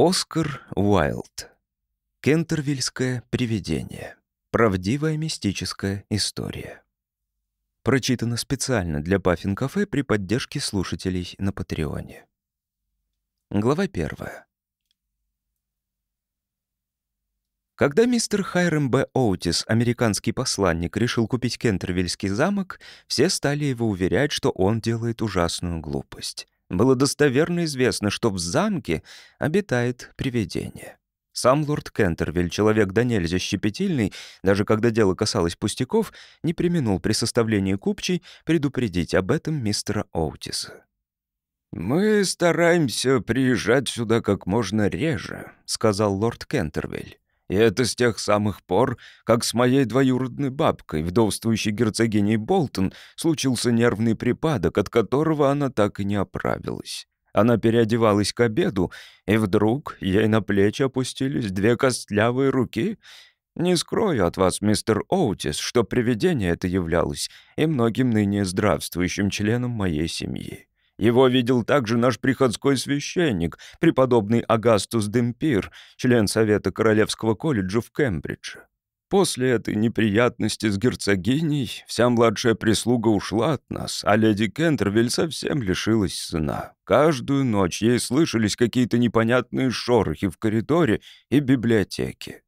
Оскар Уайлд. Кентервильское привидение. Правдивая мистическая история. Прочитано специально для Паффин Кафе при поддержке слушателей на Патреоне. Глава первая. Когда мистер Хайрем Б. Оутис, американский посланник, решил купить Кентервильский замок, все стали его уверять, что он делает ужасную глупость было достоверно известно, что в замке обитает привидение. Сам лорд Кентервиль, человек до нельзя щепетильный, даже когда дело касалось пустяков, не применул при составлении купчей предупредить об этом мистера Оутиса. «Мы стараемся приезжать сюда как можно реже», — сказал лорд Кентервиль. И это с тех самых пор, как с моей двоюродной бабкой, вдовствующей герцогиней Болтон, случился нервный припадок, от которого она так и не оправилась. Она переодевалась к обеду, и вдруг ей на плечи опустились две костлявые руки. Не скрою от вас, мистер Оутис, что привидение это являлось и многим ныне здравствующим членам моей семьи. Его видел также наш приходской священник, преподобный Агастус Демпир, член Совета Королевского колледжа в Кембридже. После этой неприятности с герцогиней вся младшая прислуга ушла от нас, а леди Кентервиль совсем лишилась сына. Каждую ночь ей слышались какие-то непонятные шорохи в коридоре и библиотеке.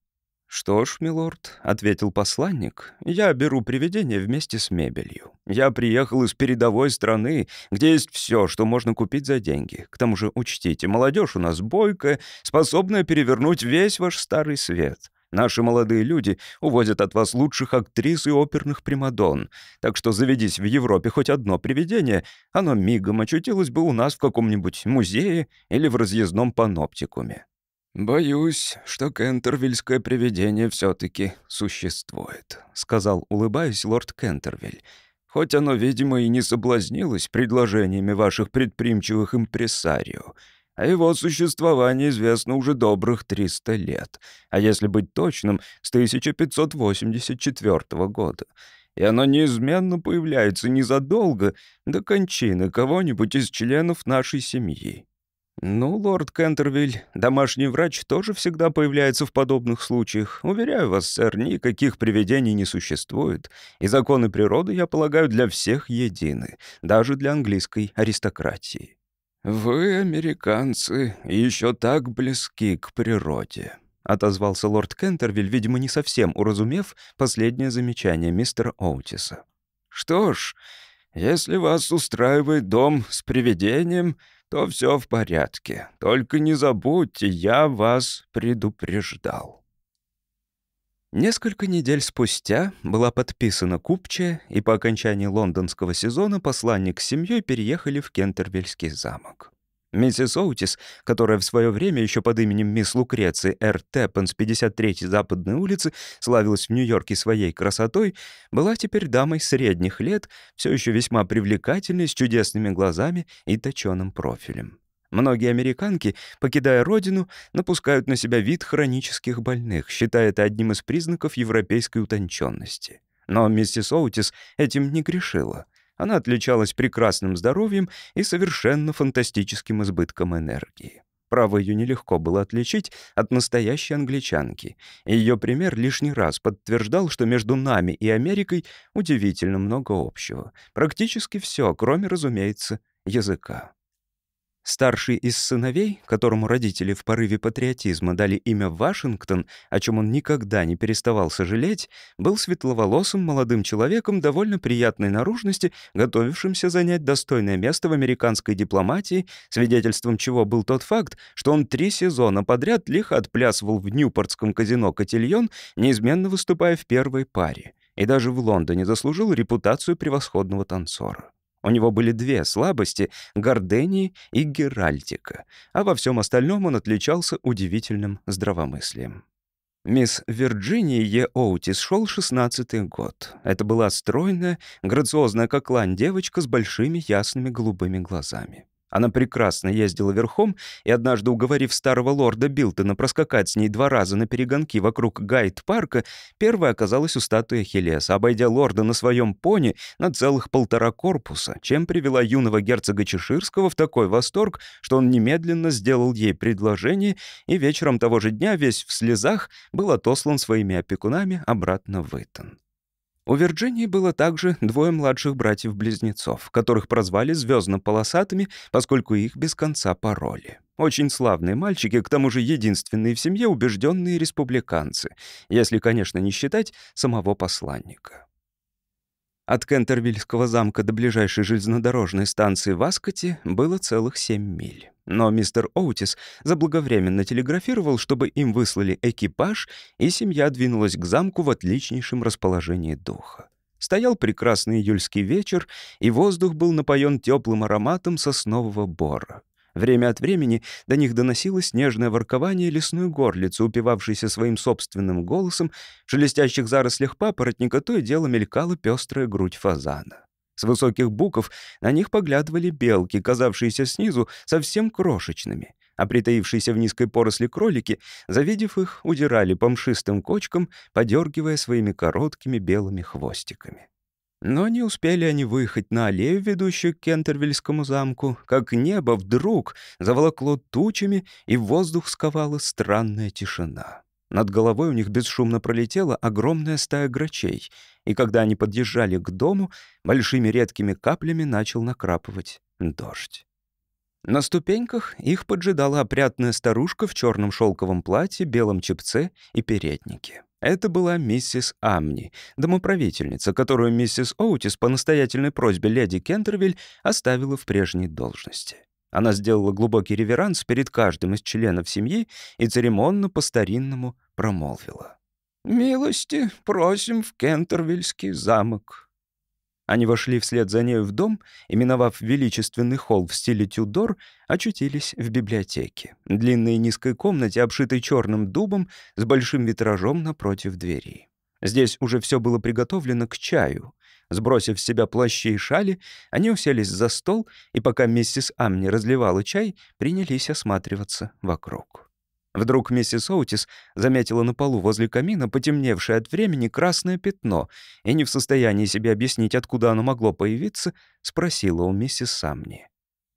«Что ж, милорд», — ответил посланник, — «я беру привидение вместе с мебелью. Я приехал из передовой страны, где есть все, что можно купить за деньги. К тому же учтите, молодежь у нас бойкая, способная перевернуть весь ваш старый свет. Наши молодые люди увозят от вас лучших актрис и оперных примадон. Так что заведись в Европе хоть одно привидение, оно мигом очутилось бы у нас в каком-нибудь музее или в разъездном паноптикуме. «Боюсь, что кентервильское привидение все таки существует», — сказал, улыбаясь, лорд Кентервиль. «Хоть оно, видимо, и не соблазнилось предложениями ваших предприимчивых импресарио, а его существование известно уже добрых 300 лет, а если быть точным, с 1584 года. И оно неизменно появляется незадолго до кончины кого-нибудь из членов нашей семьи. «Ну, лорд Кентервиль, домашний врач тоже всегда появляется в подобных случаях. Уверяю вас, сэр, никаких привидений не существует. И законы природы, я полагаю, для всех едины, даже для английской аристократии». «Вы, американцы, еще так близки к природе», — отозвался лорд Кентервиль, видимо, не совсем уразумев последнее замечание мистера Оутиса. «Что ж, если вас устраивает дом с привидением...» то все в порядке. Только не забудьте, я вас предупреждал». Несколько недель спустя была подписана купчая, и по окончании лондонского сезона посланник с семьей переехали в Кентервильский замок. Миссис Оутис, которая в свое время еще под именем мисс Лукреции Р. Теппен с 53-й Западной улицы славилась в Нью-Йорке своей красотой, была теперь дамой средних лет, все еще весьма привлекательной, с чудесными глазами и точеным профилем. Многие американки, покидая родину, напускают на себя вид хронических больных, считая это одним из признаков европейской утонченности. Но миссис Оутис этим не грешила — она отличалась прекрасным здоровьем и совершенно фантастическим избытком энергии. Право, ее нелегко было отличить от настоящей англичанки. Ее пример лишний раз подтверждал, что между нами и Америкой удивительно много общего. Практически все, кроме, разумеется, языка. Старший из сыновей, которому родители в порыве патриотизма дали имя Вашингтон, о чем он никогда не переставал сожалеть, был светловолосым молодым человеком довольно приятной наружности, готовившимся занять достойное место в американской дипломатии, свидетельством чего был тот факт, что он три сезона подряд лихо отплясывал в Ньюпортском казино «Котильон», неизменно выступая в первой паре, и даже в Лондоне заслужил репутацию превосходного танцора. У него были две слабости — гордыни и геральдика, а во всем остальном он отличался удивительным здравомыслием. Мисс Вирджиния Е. Оутис шел шестнадцатый год. Это была стройная, грациозная как лань девочка с большими ясными голубыми глазами. Она прекрасно ездила верхом, и однажды, уговорив старого лорда Билтона проскакать с ней два раза на перегонки вокруг Гайд-парка, первая оказалась у статуи Ахиллеса, обойдя лорда на своем пони на целых полтора корпуса, чем привела юного герцога Чеширского в такой восторг, что он немедленно сделал ей предложение, и вечером того же дня, весь в слезах, был отослан своими опекунами обратно в Итон. У Вирджинии было также двое младших братьев-близнецов, которых прозвали звездно-полосатыми, поскольку их без конца пароли. Очень славные мальчики, к тому же единственные в семье убежденные республиканцы, если, конечно, не считать самого посланника. От Кентервильского замка до ближайшей железнодорожной станции в Аскоте было целых семь миль. Но мистер Оутис заблаговременно телеграфировал, чтобы им выслали экипаж, и семья двинулась к замку в отличнейшем расположении духа. Стоял прекрасный июльский вечер, и воздух был напоен теплым ароматом соснового бора. Время от времени до них доносилось нежное воркование лесной горлицы, упивавшейся своим собственным голосом, в шелестящих зарослях папоротника то и дело мелькала пестрая грудь фазана. С высоких буков на них поглядывали белки, казавшиеся снизу совсем крошечными, а притаившиеся в низкой поросли кролики, завидев их, удирали по мшистым кочкам, подергивая своими короткими белыми хвостиками. Но не успели они выехать на аллею, ведущую к Кентервильскому замку, как небо вдруг заволокло тучами, и воздух сковала странная тишина. Над головой у них бесшумно пролетела огромная стая грачей, и когда они подъезжали к дому, большими редкими каплями начал накрапывать дождь. На ступеньках их поджидала опрятная старушка в черном шелковом платье, белом чепце и переднике. Это была миссис Амни, домоправительница, которую миссис Оутис по настоятельной просьбе леди Кентервиль оставила в прежней должности. Она сделала глубокий реверанс перед каждым из членов семьи и церемонно по-старинному промолвила. «Милости просим в Кентервильский замок». Они вошли вслед за нею в дом и, миновав величественный холл в стиле Тюдор, очутились в библиотеке, длинной низкой комнате, обшитой черным дубом, с большим витражом напротив двери. Здесь уже все было приготовлено к чаю. Сбросив с себя плащи и шали, они уселись за стол, и пока миссис Амни разливала чай, принялись осматриваться вокруг. Вдруг миссис Оутис заметила на полу возле камина потемневшее от времени красное пятно и, не в состоянии себе объяснить, откуда оно могло появиться, спросила у миссис Самни.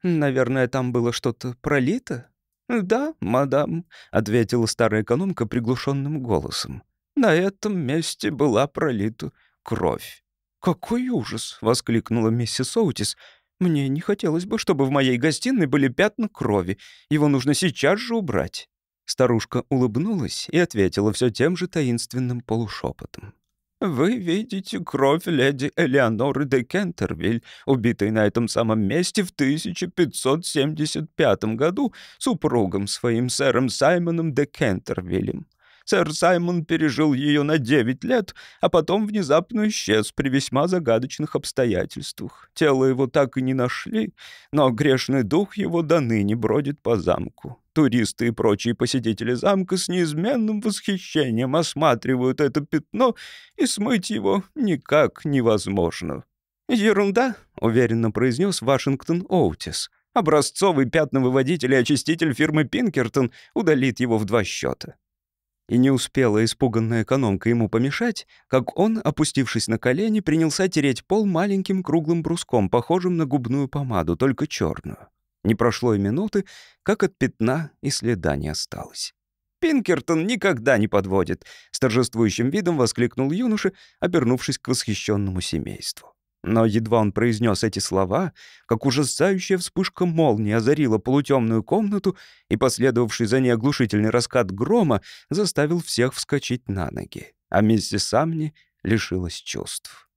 «Наверное, там было что-то пролито?» «Да, мадам», — ответила старая экономка приглушенным голосом. «На этом месте была пролита кровь». «Какой ужас!» — воскликнула миссис Оутис. «Мне не хотелось бы, чтобы в моей гостиной были пятна крови. Его нужно сейчас же убрать». Старушка улыбнулась и ответила все тем же таинственным полушепотом. «Вы видите кровь леди Элеоноры де Кентервиль, убитой на этом самом месте в 1575 году супругом своим сэром Саймоном де Кентервиллем. Сэр Саймон пережил ее на 9 лет, а потом внезапно исчез при весьма загадочных обстоятельствах. Тело его так и не нашли, но грешный дух его до ныне бродит по замку. Туристы и прочие посетители замка с неизменным восхищением осматривают это пятно, и смыть его никак невозможно. «Ерунда», — уверенно произнес Вашингтон Оутис. «Образцовый пятновыводитель и очиститель фирмы Пинкертон удалит его в два счета». И не успела испуганная экономка ему помешать, как он, опустившись на колени, принялся тереть пол маленьким круглым бруском, похожим на губную помаду, только черную. Не прошло и минуты, как от пятна и следа не осталось. «Пинкертон никогда не подводит!» — с торжествующим видом воскликнул юноша, обернувшись к восхищенному семейству. Но едва он произнес эти слова, как ужасающая вспышка молнии озарила полутемную комнату, и последовавший за ней оглушительный раскат грома заставил всех вскочить на ноги, а миссис Самни лишилась чувств.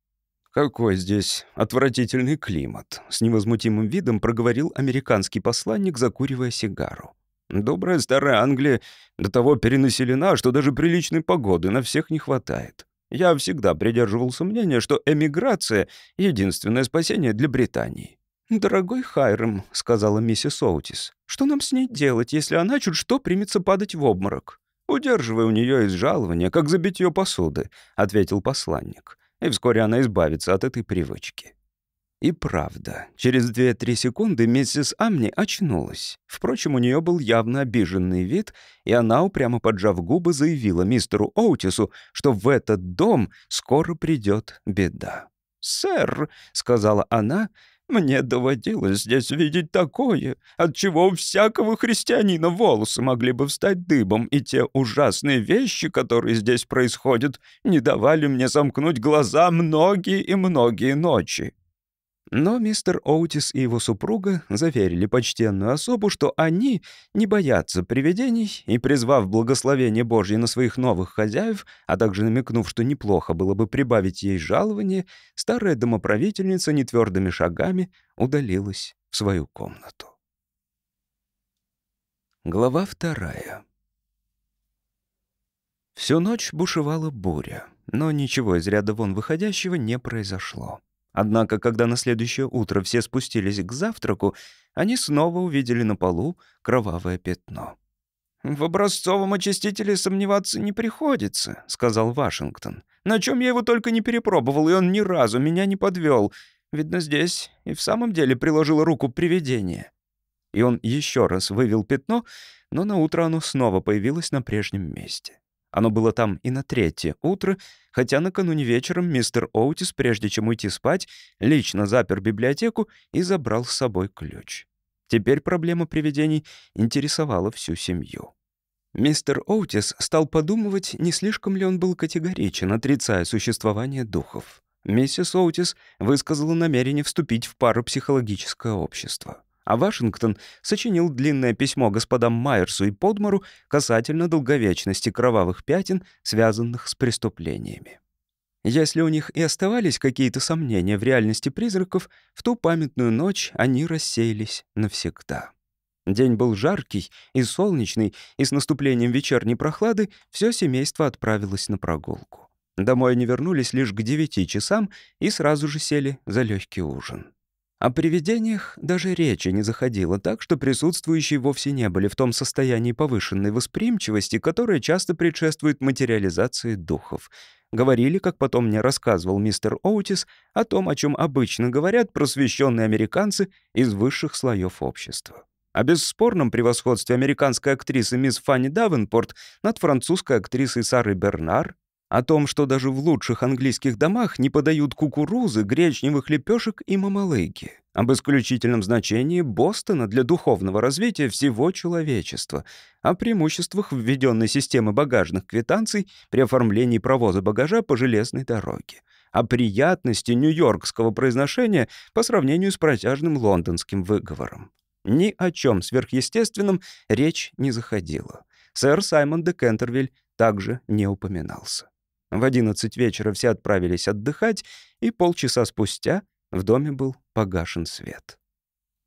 «Какой здесь отвратительный климат», — с невозмутимым видом проговорил американский посланник, закуривая сигару. «Добрая старая Англия до того перенаселена, что даже приличной погоды на всех не хватает. Я всегда придерживался мнения, что эмиграция — единственное спасение для Британии. «Дорогой Хайрам», — сказала миссис Оутис, — «что нам с ней делать, если она чуть что примется падать в обморок?» «Удерживай у нее из жалования, как за битье посуды», — ответил посланник. «И вскоре она избавится от этой привычки». И правда, через 2-3 секунды миссис Амни очнулась. Впрочем, у нее был явно обиженный вид, и она, упрямо поджав губы, заявила мистеру Оутису, что в этот дом скоро придет беда. «Сэр», — сказала она, — «мне доводилось здесь видеть такое, от чего у всякого христианина волосы могли бы встать дыбом, и те ужасные вещи, которые здесь происходят, не давали мне замкнуть глаза многие и многие ночи». Но мистер Оутис и его супруга заверили почтенную особу, что они не боятся привидений, и, призвав благословение Божье на своих новых хозяев, а также намекнув, что неплохо было бы прибавить ей жалование, старая домоправительница нетвердыми шагами удалилась в свою комнату. Глава вторая. Всю ночь бушевала буря, но ничего из ряда вон выходящего не произошло. Однако, когда на следующее утро все спустились к завтраку, они снова увидели на полу кровавое пятно. «В образцовом очистителе сомневаться не приходится», — сказал Вашингтон. «На чем я его только не перепробовал, и он ни разу меня не подвел. Видно, здесь и в самом деле приложило руку привидение». И он еще раз вывел пятно, но на утро оно снова появилось на прежнем месте. Оно было там и на третье утро, хотя накануне вечером мистер Оутис, прежде чем уйти спать, лично запер библиотеку и забрал с собой ключ. Теперь проблема привидений интересовала всю семью. Мистер Оутис стал подумывать, не слишком ли он был категоричен, отрицая существование духов. Миссис Оутис высказала намерение вступить в парапсихологическое общество а Вашингтон сочинил длинное письмо господам Майерсу и Подмору касательно долговечности кровавых пятен, связанных с преступлениями. Если у них и оставались какие-то сомнения в реальности призраков, в ту памятную ночь они рассеялись навсегда. День был жаркий и солнечный, и с наступлением вечерней прохлады все семейство отправилось на прогулку. Домой они вернулись лишь к девяти часам и сразу же сели за легкий ужин. О привидениях даже речи не заходило, так что присутствующие вовсе не были в том состоянии повышенной восприимчивости, которое часто предшествует материализации духов. Говорили, как потом мне рассказывал мистер Оутис, о том, о чем обычно говорят просвещенные американцы из высших слоев общества. О бесспорном превосходстве американской актрисы мисс Фанни Давенпорт над французской актрисой Сарой Бернар, о том, что даже в лучших английских домах не подают кукурузы, гречневых лепешек и мамалыги. Об исключительном значении Бостона для духовного развития всего человечества. О преимуществах введенной системы багажных квитанций при оформлении провоза багажа по железной дороге. О приятности нью-йоркского произношения по сравнению с протяжным лондонским выговором. Ни о чем сверхъестественном речь не заходила. Сэр Саймон де Кентервиль также не упоминался. В одиннадцать вечера все отправились отдыхать, и полчаса спустя в доме был погашен свет.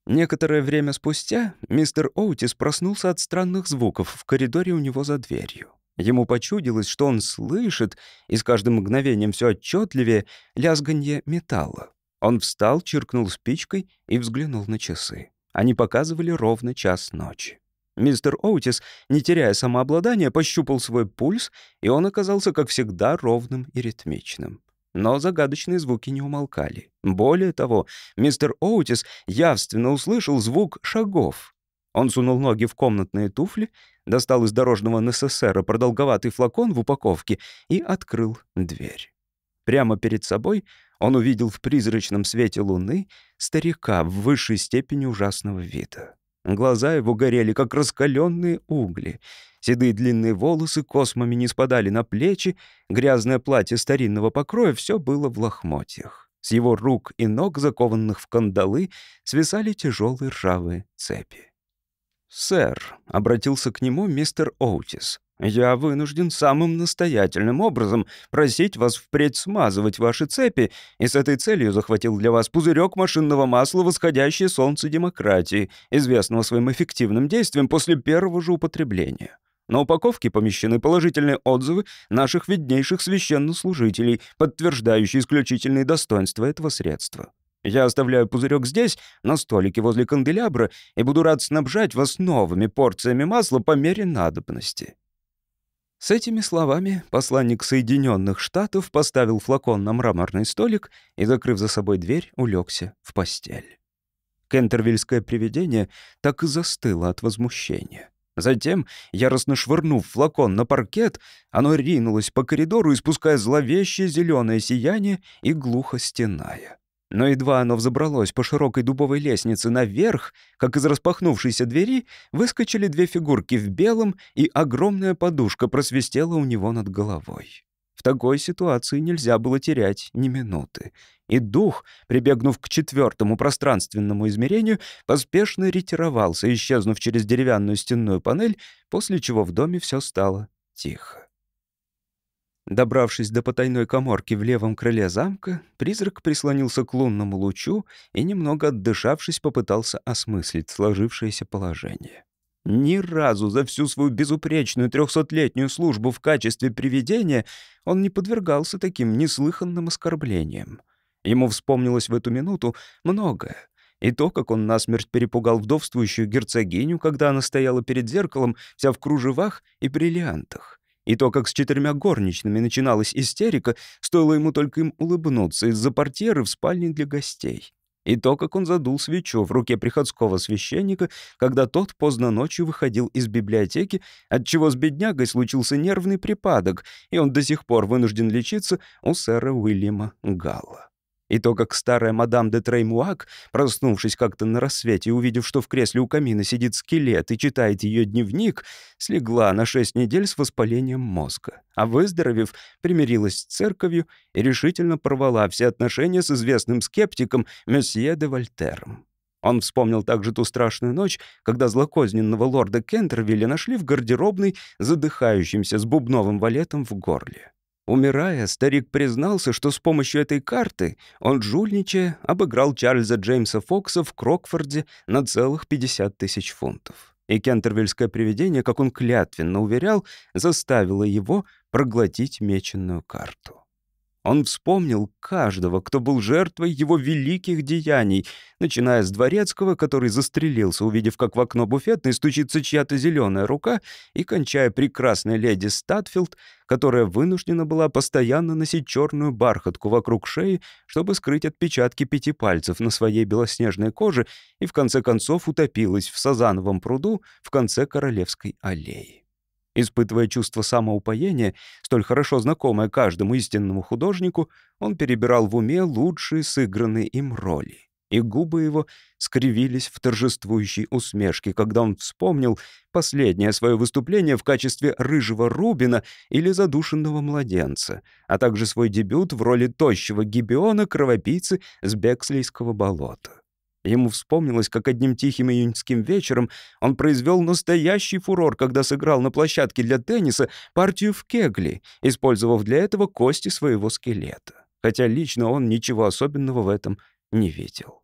Некоторое время спустя мистер Оутис проснулся от странных звуков в коридоре у него за дверью. Ему почудилось, что он слышит, и с каждым мгновением все отчетливее, лязганье металла. Он встал, чиркнул спичкой и взглянул на часы. Они показывали ровно час ночи. Мистер Оутис, не теряя самообладания, пощупал свой пульс, и он оказался, как всегда, ровным и ритмичным. Но загадочные звуки не умолкали. Более того, мистер Оутис явственно услышал звук шагов. Он сунул ноги в комнатные туфли, достал из дорожного НССР продолговатый флакон в упаковке и открыл дверь. Прямо перед собой он увидел в призрачном свете луны старика в высшей степени ужасного вида. Глаза его горели, как раскаленные угли. Седые длинные волосы космами не спадали на плечи, грязное платье старинного покроя все было в лохмотьях. С его рук и ног, закованных в кандалы, свисали тяжелые ржавые цепи. «Сэр», — обратился к нему мистер Оутис, я вынужден самым настоятельным образом просить вас впредь смазывать ваши цепи, и с этой целью захватил для вас пузырек машинного масла «Восходящее солнце демократии», известного своим эффективным действием после первого же употребления. На упаковке помещены положительные отзывы наших виднейших священнослужителей, подтверждающие исключительные достоинства этого средства. Я оставляю пузырек здесь, на столике возле канделябра, и буду рад снабжать вас новыми порциями масла по мере надобности. С этими словами посланник Соединенных Штатов поставил флакон на мраморный столик и, закрыв за собой дверь, улегся в постель. Кентервильское привидение так и застыло от возмущения. Затем, яростно швырнув флакон на паркет, оно ринулось по коридору, испуская зловещее зеленое сияние и глухо стеная. Но едва оно взобралось по широкой дубовой лестнице наверх, как из распахнувшейся двери выскочили две фигурки в белом, и огромная подушка просвистела у него над головой. В такой ситуации нельзя было терять ни минуты. И дух, прибегнув к четвертому пространственному измерению, поспешно ретировался, исчезнув через деревянную стенную панель, после чего в доме все стало тихо. Добравшись до потайной коморки в левом крыле замка, призрак прислонился к лунному лучу и, немного отдышавшись, попытался осмыслить сложившееся положение. Ни разу за всю свою безупречную трехсотлетнюю службу в качестве привидения он не подвергался таким неслыханным оскорблениям. Ему вспомнилось в эту минуту многое. И то, как он насмерть перепугал вдовствующую герцогиню, когда она стояла перед зеркалом, вся в кружевах и бриллиантах и то, как с четырьмя горничными начиналась истерика, стоило ему только им улыбнуться из-за портьеры в спальне для гостей. И то, как он задул свечу в руке приходского священника, когда тот поздно ночью выходил из библиотеки, отчего с беднягой случился нервный припадок, и он до сих пор вынужден лечиться у сэра Уильяма Галла. И то, как старая мадам де Треймуак, проснувшись как-то на рассвете и увидев, что в кресле у камина сидит скелет и читает ее дневник, слегла на шесть недель с воспалением мозга, а выздоровев, примирилась с церковью и решительно порвала все отношения с известным скептиком месье де Вольтером. Он вспомнил также ту страшную ночь, когда злокозненного лорда Кентервилля нашли в гардеробной, задыхающимся с бубновым валетом в горле. Умирая, старик признался, что с помощью этой карты он, жульничая, обыграл Чарльза Джеймса Фокса в Крокфорде на целых 50 тысяч фунтов. И кентервильское привидение, как он клятвенно уверял, заставило его проглотить меченную карту. Он вспомнил каждого, кто был жертвой его великих деяний, начиная с дворецкого, который застрелился, увидев, как в окно буфетной стучится чья-то зеленая рука, и кончая прекрасной леди Статфилд, которая вынуждена была постоянно носить черную бархатку вокруг шеи, чтобы скрыть отпечатки пяти пальцев на своей белоснежной коже и в конце концов утопилась в Сазановом пруду в конце Королевской аллеи. Испытывая чувство самоупоения, столь хорошо знакомое каждому истинному художнику, он перебирал в уме лучшие сыгранные им роли. И губы его скривились в торжествующей усмешке, когда он вспомнил последнее свое выступление в качестве рыжего Рубина или задушенного младенца, а также свой дебют в роли тощего гибиона кровопийцы с Бекслейского болота. Ему вспомнилось, как одним тихим июньским вечером он произвел настоящий фурор, когда сыграл на площадке для тенниса партию в кегли, использовав для этого кости своего скелета. Хотя лично он ничего особенного в этом не видел.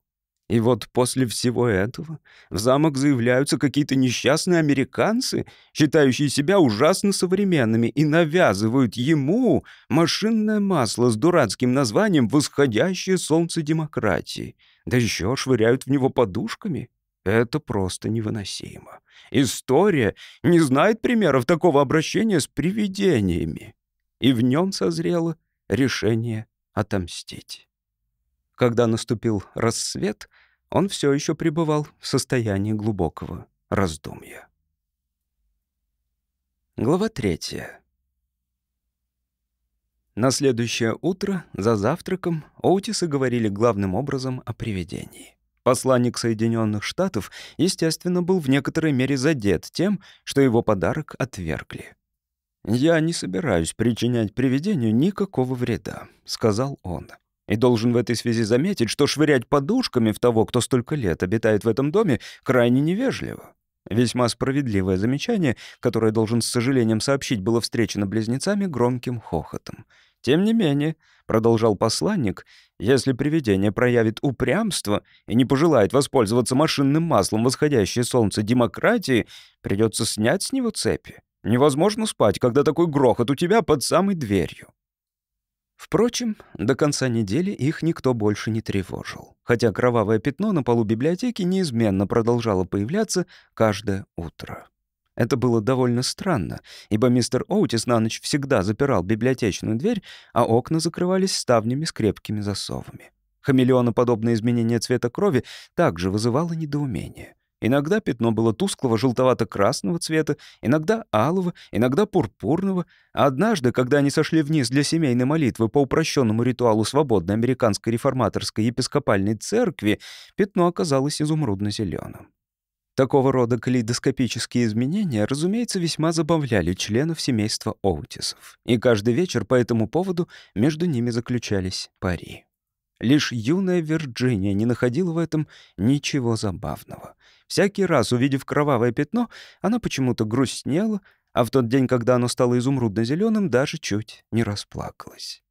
И вот после всего этого в замок заявляются какие-то несчастные американцы, считающие себя ужасно современными, и навязывают ему машинное масло с дурацким названием «Восходящее солнце демократии», да еще швыряют в него подушками. Это просто невыносимо. История не знает примеров такого обращения с привидениями. И в нем созрело решение отомстить. Когда наступил рассвет, он все еще пребывал в состоянии глубокого раздумья. Глава третья. На следующее утро, за завтраком, Оутисы говорили главным образом о привидении. Посланник Соединенных Штатов, естественно, был в некоторой мере задет тем, что его подарок отвергли. «Я не собираюсь причинять привидению никакого вреда», — сказал он. И должен в этой связи заметить, что швырять подушками в того, кто столько лет обитает в этом доме, крайне невежливо. Весьма справедливое замечание, которое, должен с сожалением сообщить, было встречено близнецами громким хохотом. Тем не менее, продолжал посланник, если привидение проявит упрямство и не пожелает воспользоваться машинным маслом восходящее солнце демократии, придется снять с него цепи. Невозможно спать, когда такой грохот у тебя под самой дверью. Впрочем, до конца недели их никто больше не тревожил, хотя кровавое пятно на полу библиотеки неизменно продолжало появляться каждое утро. Это было довольно странно, ибо мистер Оутис на ночь всегда запирал библиотечную дверь, а окна закрывались ставнями с крепкими засовами. Хамелеоноподобное изменение цвета крови также вызывало недоумение. Иногда пятно было тусклого желтовато-красного цвета, иногда алого, иногда пурпурного, а однажды, когда они сошли вниз для семейной молитвы по упрощенному ритуалу свободной американской реформаторской епископальной церкви, пятно оказалось изумрудно-зеленым. Такого рода калейдоскопические изменения, разумеется, весьма забавляли членов семейства Оутисов, и каждый вечер по этому поводу между ними заключались пари. Лишь юная Вирджиния не находила в этом ничего забавного. Всякий раз, увидев кровавое пятно, она почему-то грустнела, а в тот день, когда оно стало изумрудно зеленым даже чуть не расплакалась.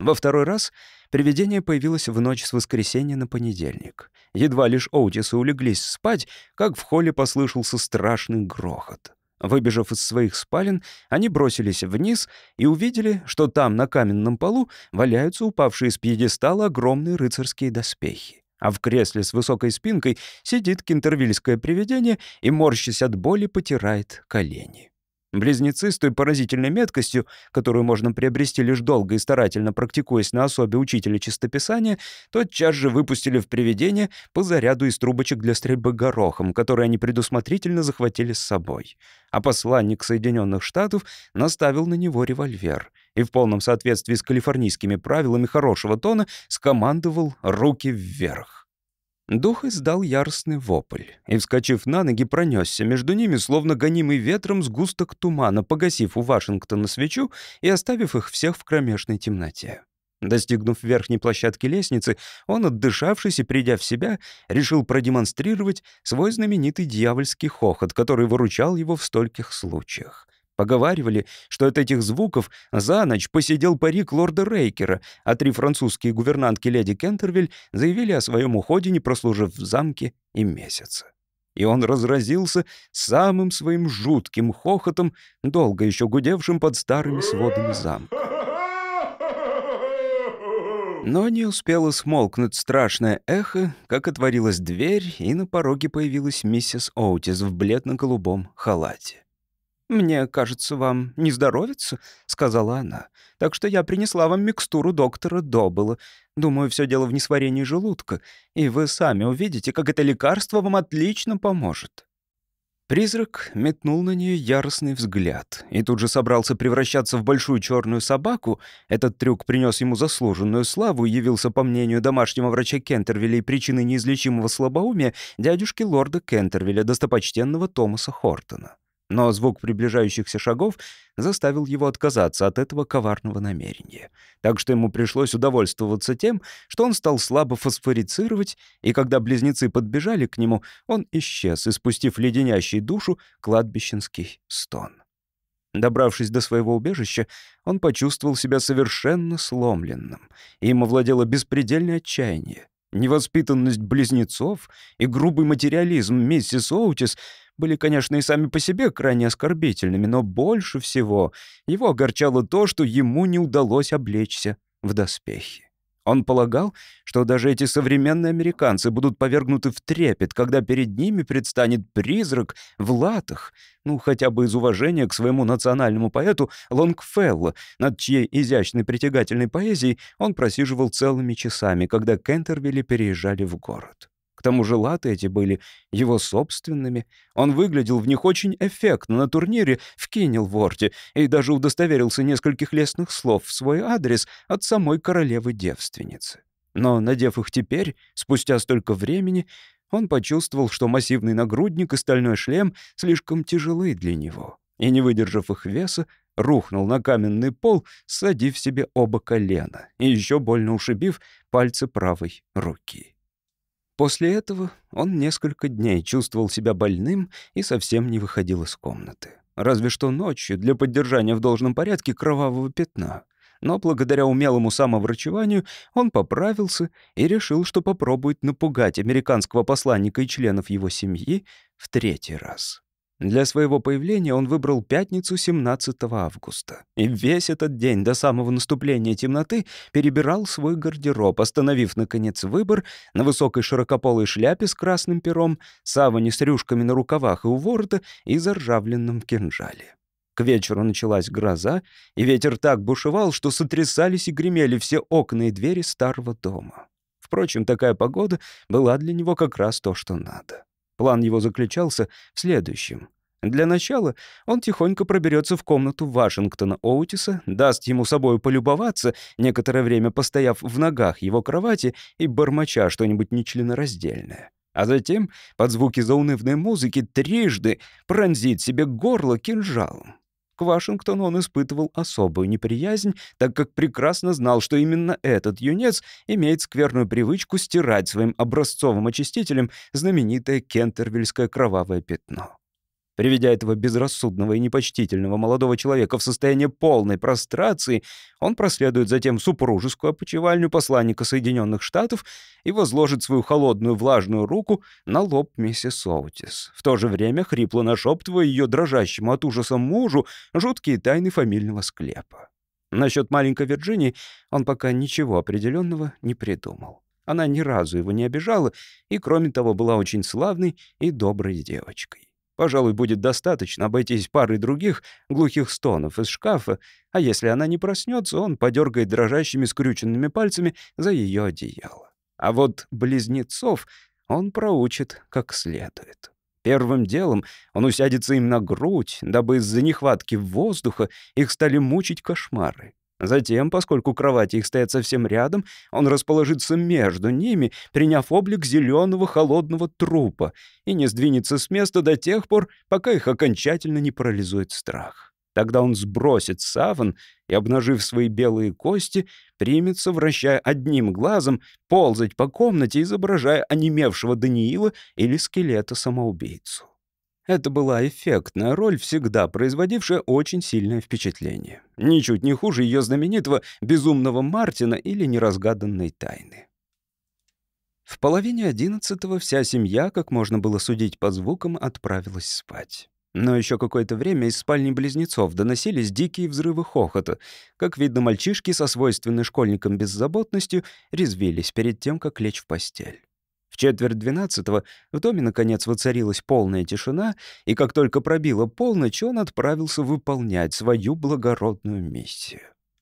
Во второй раз привидение появилось в ночь с воскресенья на понедельник. Едва лишь Оутисы улеглись спать, как в холле послышался страшный грохот. Выбежав из своих спален, они бросились вниз и увидели, что там, на каменном полу, валяются упавшие с пьедестала огромные рыцарские доспехи. А в кресле с высокой спинкой сидит кентервильское привидение и, морщась от боли, потирает колени. Близнецы с той поразительной меткостью, которую можно приобрести лишь долго и старательно практикуясь на особе учителя чистописания, тотчас же выпустили в привидение по заряду из трубочек для стрельбы горохом, которые они предусмотрительно захватили с собой. А посланник Соединенных Штатов наставил на него револьвер и в полном соответствии с калифорнийскими правилами хорошего тона скомандовал «руки вверх». Дух издал яростный вопль и, вскочив на ноги, пронесся между ними, словно гонимый ветром сгусток тумана, погасив у Вашингтона свечу и оставив их всех в кромешной темноте. Достигнув верхней площадки лестницы, он, отдышавшись и придя в себя, решил продемонстрировать свой знаменитый дьявольский хохот, который выручал его в стольких случаях. Поговаривали, что от этих звуков за ночь посидел парик лорда Рейкера, а три французские гувернантки леди Кентервиль заявили о своем уходе, не прослужив в замке и месяца. И он разразился самым своим жутким хохотом, долго еще гудевшим под старыми сводами замка. Но не успело смолкнуть страшное эхо, как отворилась дверь, и на пороге появилась миссис Оутис в бледно-голубом халате. «Мне кажется, вам не здоровится», — сказала она. «Так что я принесла вам микстуру доктора Добыла. Думаю, все дело в несварении желудка, и вы сами увидите, как это лекарство вам отлично поможет». Призрак метнул на нее яростный взгляд и тут же собрался превращаться в большую черную собаку. Этот трюк принес ему заслуженную славу и явился, по мнению домашнего врача Кентервилля и причиной неизлечимого слабоумия дядюшки лорда Кентервилля, достопочтенного Томаса Хортона. Но звук приближающихся шагов заставил его отказаться от этого коварного намерения. Так что ему пришлось удовольствоваться тем, что он стал слабо фосфорицировать, и когда близнецы подбежали к нему, он исчез, испустив леденящий душу кладбищенский стон. Добравшись до своего убежища, он почувствовал себя совершенно сломленным, и им овладело беспредельное отчаяние. Невоспитанность близнецов и грубый материализм миссис Оутис — были, конечно, и сами по себе крайне оскорбительными, но больше всего его огорчало то, что ему не удалось облечься в доспехи. Он полагал, что даже эти современные американцы будут повергнуты в трепет, когда перед ними предстанет призрак в латах, ну, хотя бы из уважения к своему национальному поэту Лонгфелло, над чьей изящной притягательной поэзией он просиживал целыми часами, когда Кентервилли переезжали в город тому же латы эти были его собственными. Он выглядел в них очень эффектно на турнире в Кеннелворте и даже удостоверился нескольких лестных слов в свой адрес от самой королевы-девственницы. Но, надев их теперь, спустя столько времени, он почувствовал, что массивный нагрудник и стальной шлем слишком тяжелы для него, и, не выдержав их веса, рухнул на каменный пол, садив себе оба колена и еще больно ушибив пальцы правой руки. После этого он несколько дней чувствовал себя больным и совсем не выходил из комнаты. Разве что ночью для поддержания в должном порядке кровавого пятна. Но благодаря умелому самоврачеванию он поправился и решил, что попробует напугать американского посланника и членов его семьи в третий раз. Для своего появления он выбрал пятницу 17 августа. И весь этот день до самого наступления темноты перебирал свой гардероб, остановив, наконец, выбор на высокой широкополой шляпе с красным пером, саване с рюшками на рукавах и у ворота и заржавленном кинжале. К вечеру началась гроза, и ветер так бушевал, что сотрясались и гремели все окна и двери старого дома. Впрочем, такая погода была для него как раз то, что надо. План его заключался в следующем. Для начала он тихонько проберется в комнату Вашингтона Оутиса, даст ему собою полюбоваться, некоторое время постояв в ногах его кровати и бормоча что-нибудь нечленораздельное. А затем, под звуки заунывной музыки, трижды пронзит себе горло кинжалом. К Вашингтону он испытывал особую неприязнь, так как прекрасно знал, что именно этот юнец имеет скверную привычку стирать своим образцовым очистителем знаменитое кентервильское кровавое пятно. Приведя этого безрассудного и непочтительного молодого человека в состояние полной прострации, он проследует затем супружескую опочивальню посланника Соединенных Штатов и возложит свою холодную влажную руку на лоб миссис Оутис, в то же время хрипло нашептывая ее дрожащему от ужаса мужу жуткие тайны фамильного склепа. Насчет маленькой Вирджинии он пока ничего определенного не придумал. Она ни разу его не обижала и, кроме того, была очень славной и доброй девочкой. Пожалуй, будет достаточно обойтись парой других глухих стонов из шкафа, а если она не проснется, он подергает дрожащими скрюченными пальцами за ее одеяло. А вот близнецов он проучит как следует. Первым делом он усядется им на грудь, дабы из-за нехватки воздуха их стали мучить кошмары. Затем, поскольку кровати их стоят совсем рядом, он расположится между ними, приняв облик зеленого холодного трупа, и не сдвинется с места до тех пор, пока их окончательно не парализует страх. Тогда он сбросит саван и, обнажив свои белые кости, примется, вращая одним глазом, ползать по комнате, изображая онемевшего Даниила или скелета-самоубийцу. Это была эффектная роль, всегда производившая очень сильное впечатление. Ничуть не хуже ее знаменитого «Безумного Мартина» или «Неразгаданной тайны». В половине одиннадцатого вся семья, как можно было судить по звукам, отправилась спать. Но еще какое-то время из спальни близнецов доносились дикие взрывы хохота. Как видно, мальчишки со свойственной школьникам беззаботностью резвились перед тем, как лечь в постель. В четверть двенадцатого в доме, наконец, воцарилась полная тишина, и как только пробила полночь, он отправился выполнять свою благородную миссию.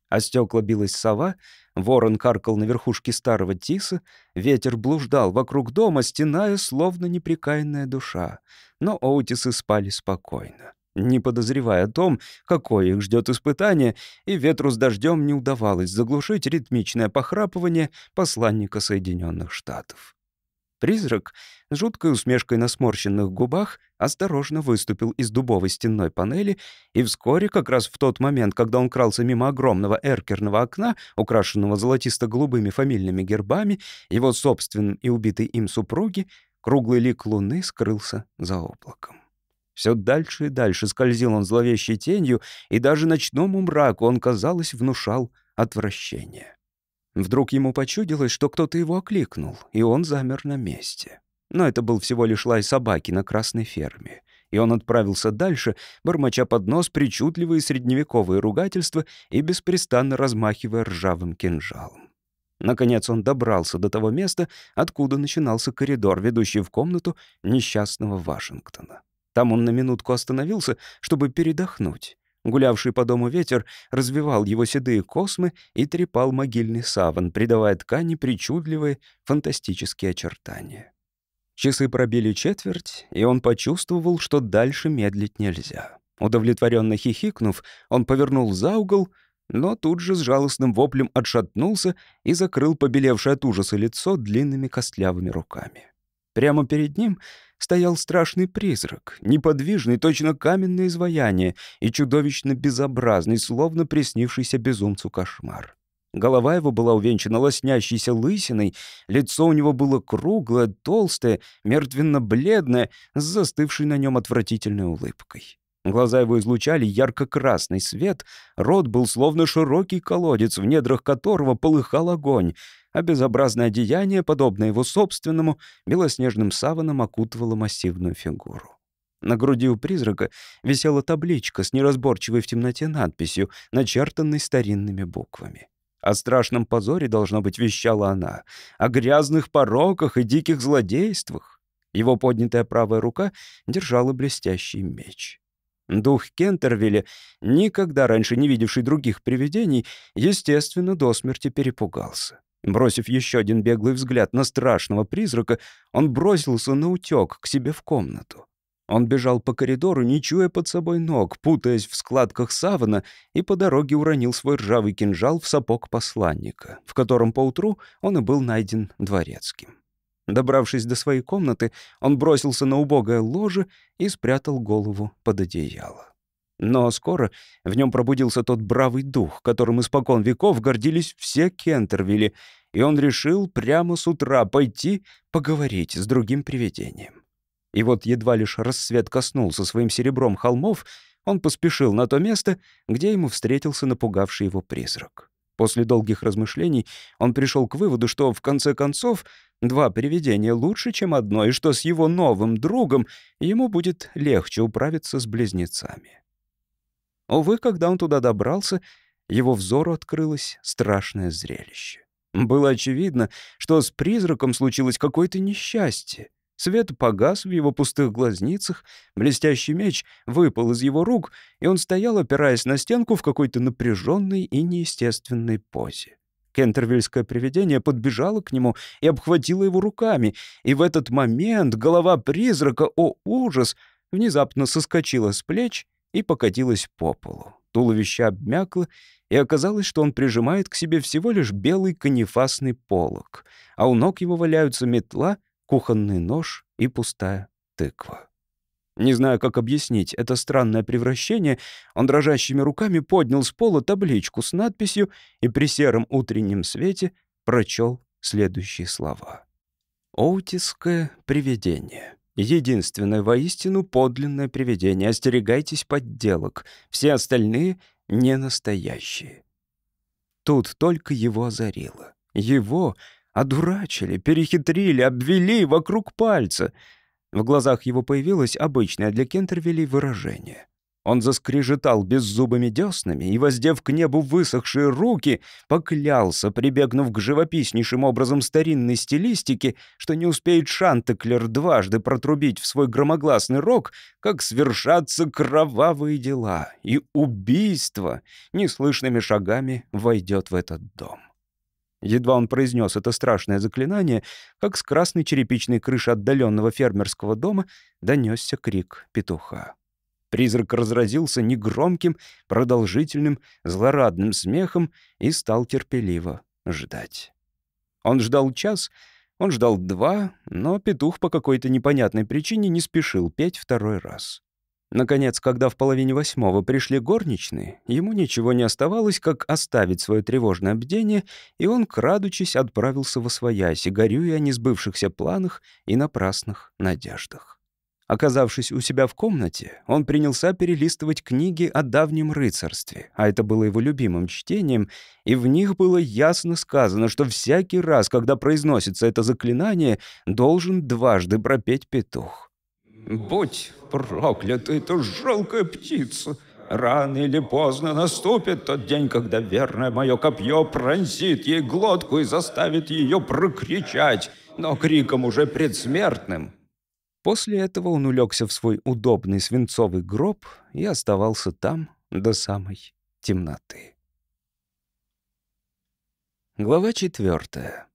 А стекла билась сова, ворон каркал на верхушке старого тиса, ветер блуждал вокруг дома, стеная, словно неприкаянная душа. Но Оутисы спали спокойно не подозревая о том, какое их ждет испытание, и ветру с дождем не удавалось заглушить ритмичное похрапывание посланника Соединенных Штатов. Призрак с жуткой усмешкой на сморщенных губах осторожно выступил из дубовой стенной панели, и вскоре, как раз в тот момент, когда он крался мимо огромного эркерного окна, украшенного золотисто-голубыми фамильными гербами, его собственным и убитой им супруги, круглый лик луны скрылся за облаком. Все дальше и дальше скользил он зловещей тенью, и даже ночному мраку он, казалось, внушал отвращение. Вдруг ему почудилось, что кто-то его окликнул, и он замер на месте. Но это был всего лишь лай собаки на красной ферме. И он отправился дальше, бормоча под нос причудливые средневековые ругательства и беспрестанно размахивая ржавым кинжалом. Наконец он добрался до того места, откуда начинался коридор, ведущий в комнату несчастного Вашингтона. Там он на минутку остановился, чтобы передохнуть. Гулявший по дому ветер развивал его седые космы и трепал могильный саван, придавая ткани причудливые фантастические очертания. Часы пробили четверть, и он почувствовал, что дальше медлить нельзя. Удовлетворенно хихикнув, он повернул за угол, но тут же с жалостным воплем отшатнулся и закрыл побелевшее от ужаса лицо длинными костлявыми руками. Прямо перед ним стоял страшный призрак, неподвижный, точно каменное изваяние и чудовищно безобразный, словно приснившийся безумцу кошмар. Голова его была увенчана лоснящейся лысиной, лицо у него было круглое, толстое, мертвенно-бледное, с застывшей на нем отвратительной улыбкой. Глаза его излучали ярко-красный свет, рот был словно широкий колодец, в недрах которого полыхал огонь, а безобразное одеяние, подобное его собственному, белоснежным саваном окутывало массивную фигуру. На груди у призрака висела табличка с неразборчивой в темноте надписью, начертанной старинными буквами. О страшном позоре, должно быть, вещала она, о грязных пороках и диких злодействах. Его поднятая правая рука держала блестящий меч. Дух Кентервилля, никогда раньше не видевший других привидений, естественно, до смерти перепугался. Бросив еще один беглый взгляд на страшного призрака, он бросился на утек к себе в комнату. Он бежал по коридору, не чуя под собой ног, путаясь в складках савана, и по дороге уронил свой ржавый кинжал в сапог посланника, в котором поутру он и был найден дворецким. Добравшись до своей комнаты, он бросился на убогое ложе и спрятал голову под одеяло. Но скоро в нем пробудился тот бравый дух, которым испокон веков гордились все Кентервилли, и он решил прямо с утра пойти поговорить с другим привидением. И вот едва лишь рассвет коснулся своим серебром холмов, он поспешил на то место, где ему встретился напугавший его призрак. После долгих размышлений он пришел к выводу, что, в конце концов, два привидения лучше, чем одно, и что с его новым другом ему будет легче управиться с близнецами. Увы, когда он туда добрался, его взору открылось страшное зрелище. Было очевидно, что с призраком случилось какое-то несчастье. Свет погас в его пустых глазницах, блестящий меч выпал из его рук, и он стоял, опираясь на стенку в какой-то напряженной и неестественной позе. Кентервильское привидение подбежало к нему и обхватило его руками, и в этот момент голова призрака, о ужас, внезапно соскочила с плеч и покатилась по полу. Туловище обмякло, и оказалось, что он прижимает к себе всего лишь белый канифасный полог, а у ног его валяются метла, кухонный нож и пустая тыква. Не знаю, как объяснить это странное превращение, он дрожащими руками поднял с пола табличку с надписью и при сером утреннем свете прочел следующие слова. «Оутиское привидение». Единственное воистину подлинное привидение. Остерегайтесь подделок. Все остальные — не настоящие. Тут только его озарило. Его одурачили, перехитрили, обвели вокруг пальца. В глазах его появилось обычное для Кентервилей выражение. Он заскрежетал беззубыми деснами и, воздев к небу высохшие руки, поклялся, прибегнув к живописнейшим образом старинной стилистики, что не успеет Шантеклер дважды протрубить в свой громогласный рог, как свершатся кровавые дела, и убийство неслышными шагами войдет в этот дом. Едва он произнес это страшное заклинание, как с красной черепичной крыши отдаленного фермерского дома донесся крик петуха. Призрак разразился негромким, продолжительным, злорадным смехом и стал терпеливо ждать. Он ждал час, он ждал два, но петух по какой-то непонятной причине не спешил петь второй раз. Наконец, когда в половине восьмого пришли горничные, ему ничего не оставалось, как оставить свое тревожное бдение, и он, крадучись, отправился во свояси, горюя о несбывшихся планах и напрасных надеждах. Оказавшись у себя в комнате, он принялся перелистывать книги о давнем рыцарстве, а это было его любимым чтением, и в них было ясно сказано, что всякий раз, когда произносится это заклинание, должен дважды пропеть петух. «Будь проклята эта жалкая птица!» Рано или поздно наступит тот день, когда верное мое копье пронзит ей глотку и заставит ее прокричать, но криком уже предсмертным. После этого он улегся в свой удобный свинцовый гроб и оставался там до самой темноты. Глава четвертая.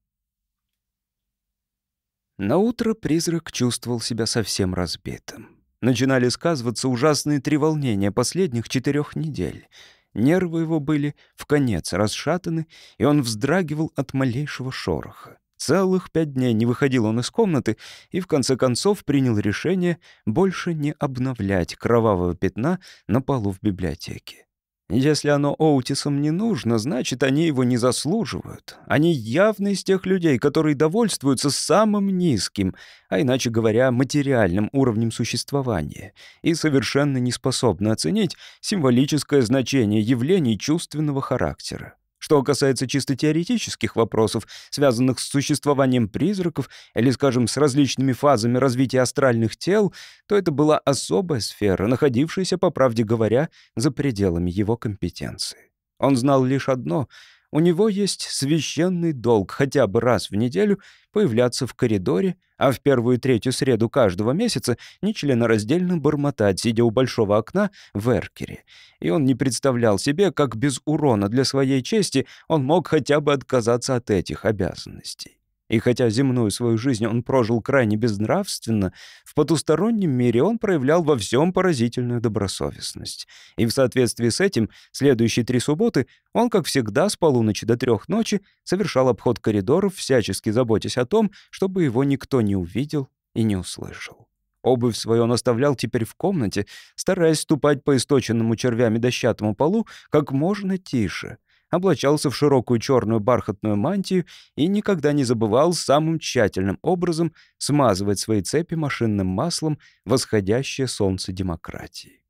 На утро призрак чувствовал себя совсем разбитым. Начинали сказываться ужасные треволнения последних четырех недель. Нервы его были в конец расшатаны, и он вздрагивал от малейшего шороха. Целых пять дней не выходил он из комнаты и в конце концов принял решение больше не обновлять кровавого пятна на полу в библиотеке. Если оно Оутисам не нужно, значит, они его не заслуживают. Они явно из тех людей, которые довольствуются самым низким, а иначе говоря, материальным уровнем существования, и совершенно не способны оценить символическое значение явлений чувственного характера. Что касается чисто теоретических вопросов, связанных с существованием призраков или, скажем, с различными фазами развития астральных тел, то это была особая сфера, находившаяся, по правде говоря, за пределами его компетенции. Он знал лишь одно — у него есть священный долг хотя бы раз в неделю появляться в коридоре, а в первую третью среду каждого месяца нечленораздельно бормотать, сидя у большого окна в эркере. И он не представлял себе, как без урона для своей чести он мог хотя бы отказаться от этих обязанностей. И хотя земную свою жизнь он прожил крайне безнравственно, в потустороннем мире он проявлял во всем поразительную добросовестность. И в соответствии с этим, следующие три субботы он, как всегда, с полуночи до трех ночи совершал обход коридоров, всячески заботясь о том, чтобы его никто не увидел и не услышал. Обувь свою он оставлял теперь в комнате, стараясь ступать по источенному червями дощатому полу как можно тише — облачался в широкую черную бархатную мантию и никогда не забывал самым тщательным образом смазывать свои цепи машинным маслом восходящее солнце демократии.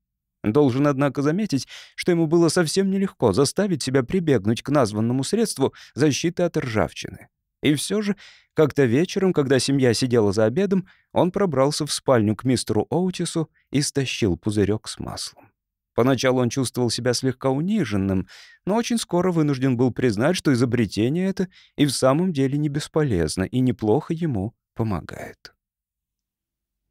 Должен, однако, заметить, что ему было совсем нелегко заставить себя прибегнуть к названному средству защиты от ржавчины. И все же, как-то вечером, когда семья сидела за обедом, он пробрался в спальню к мистеру Оутису и стащил пузырек с маслом. Поначалу он чувствовал себя слегка униженным, но очень скоро вынужден был признать, что изобретение это и в самом деле не бесполезно и неплохо ему помогает.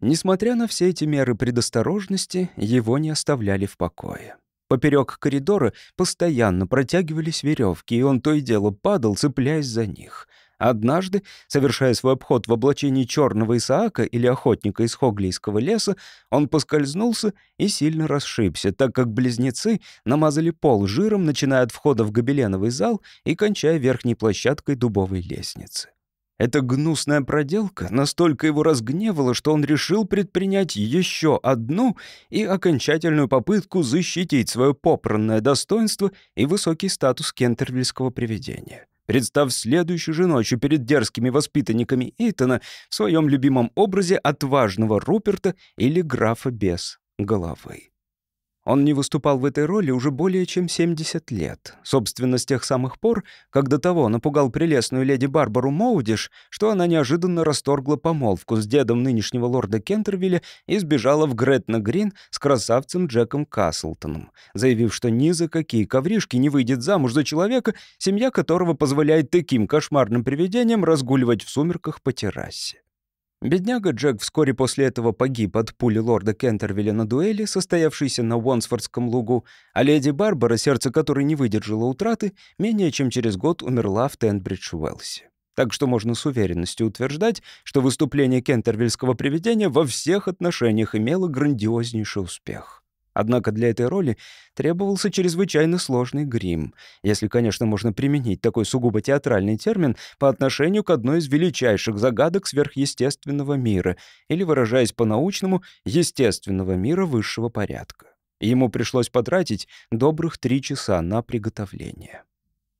Несмотря на все эти меры предосторожности, его не оставляли в покое. Поперек коридора постоянно протягивались веревки, и он то и дело падал, цепляясь за них — Однажды, совершая свой обход в облачении черного Исаака или охотника из Хоглийского леса, он поскользнулся и сильно расшибся, так как близнецы намазали пол жиром, начиная от входа в гобеленовый зал и кончая верхней площадкой дубовой лестницы. Эта гнусная проделка настолько его разгневала, что он решил предпринять еще одну и окончательную попытку защитить свое попранное достоинство и высокий статус кентервильского привидения представ следующей же ночью перед дерзкими воспитанниками Итана в своем любимом образе отважного Руперта или графа без головы. Он не выступал в этой роли уже более чем 70 лет. Собственно, с тех самых пор, как до того напугал прелестную леди Барбару Моудиш, что она неожиданно расторгла помолвку с дедом нынешнего лорда Кентервилля и сбежала в Гретна-Грин с красавцем Джеком Каслтоном, заявив, что ни за какие ковришки не выйдет замуж за человека, семья которого позволяет таким кошмарным привидениям разгуливать в сумерках по террасе. Бедняга Джек вскоре после этого погиб от пули лорда Кентервилля на дуэли, состоявшейся на Уонсфордском лугу, а леди Барбара, сердце которой не выдержало утраты, менее чем через год умерла в Тенбридж-Уэллсе. Так что можно с уверенностью утверждать, что выступление кентервильского привидения во всех отношениях имело грандиознейший успех. Однако для этой роли требовался чрезвычайно сложный грим, если, конечно, можно применить такой сугубо театральный термин по отношению к одной из величайших загадок сверхъестественного мира, или, выражаясь по-научному, естественного мира высшего порядка. Ему пришлось потратить добрых три часа на приготовление.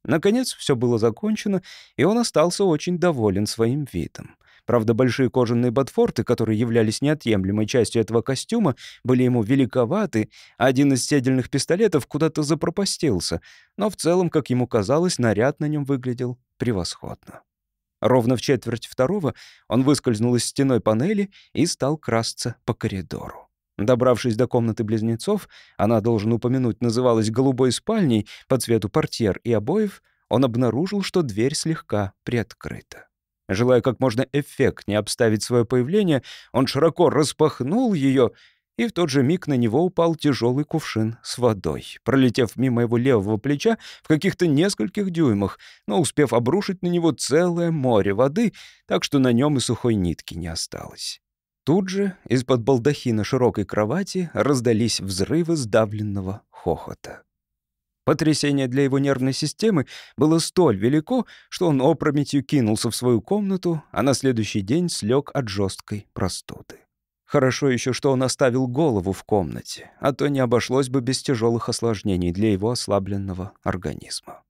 Наконец, все было закончено, и он остался очень доволен своим видом. Правда, большие кожаные ботфорты, которые являлись неотъемлемой частью этого костюма, были ему великоваты, а один из седельных пистолетов куда-то запропастился, но в целом, как ему казалось, наряд на нем выглядел превосходно. Ровно в четверть второго он выскользнул из стеной панели и стал красться по коридору. Добравшись до комнаты близнецов, она, должен упомянуть, называлась «голубой спальней» по цвету портьер и обоев, он обнаружил, что дверь слегка приоткрыта. Желая как можно эффектнее обставить свое появление, он широко распахнул ее, и в тот же миг на него упал тяжелый кувшин с водой, пролетев мимо его левого плеча в каких-то нескольких дюймах, но успев обрушить на него целое море воды, так что на нем и сухой нитки не осталось. Тут же из-под балдахина широкой кровати раздались взрывы сдавленного хохота. Потрясение для его нервной системы было столь велико, что он опрометью кинулся в свою комнату, а на следующий день слег от жесткой простуды. Хорошо еще, что он оставил голову в комнате, а то не обошлось бы без тяжелых осложнений для его ослабленного организма.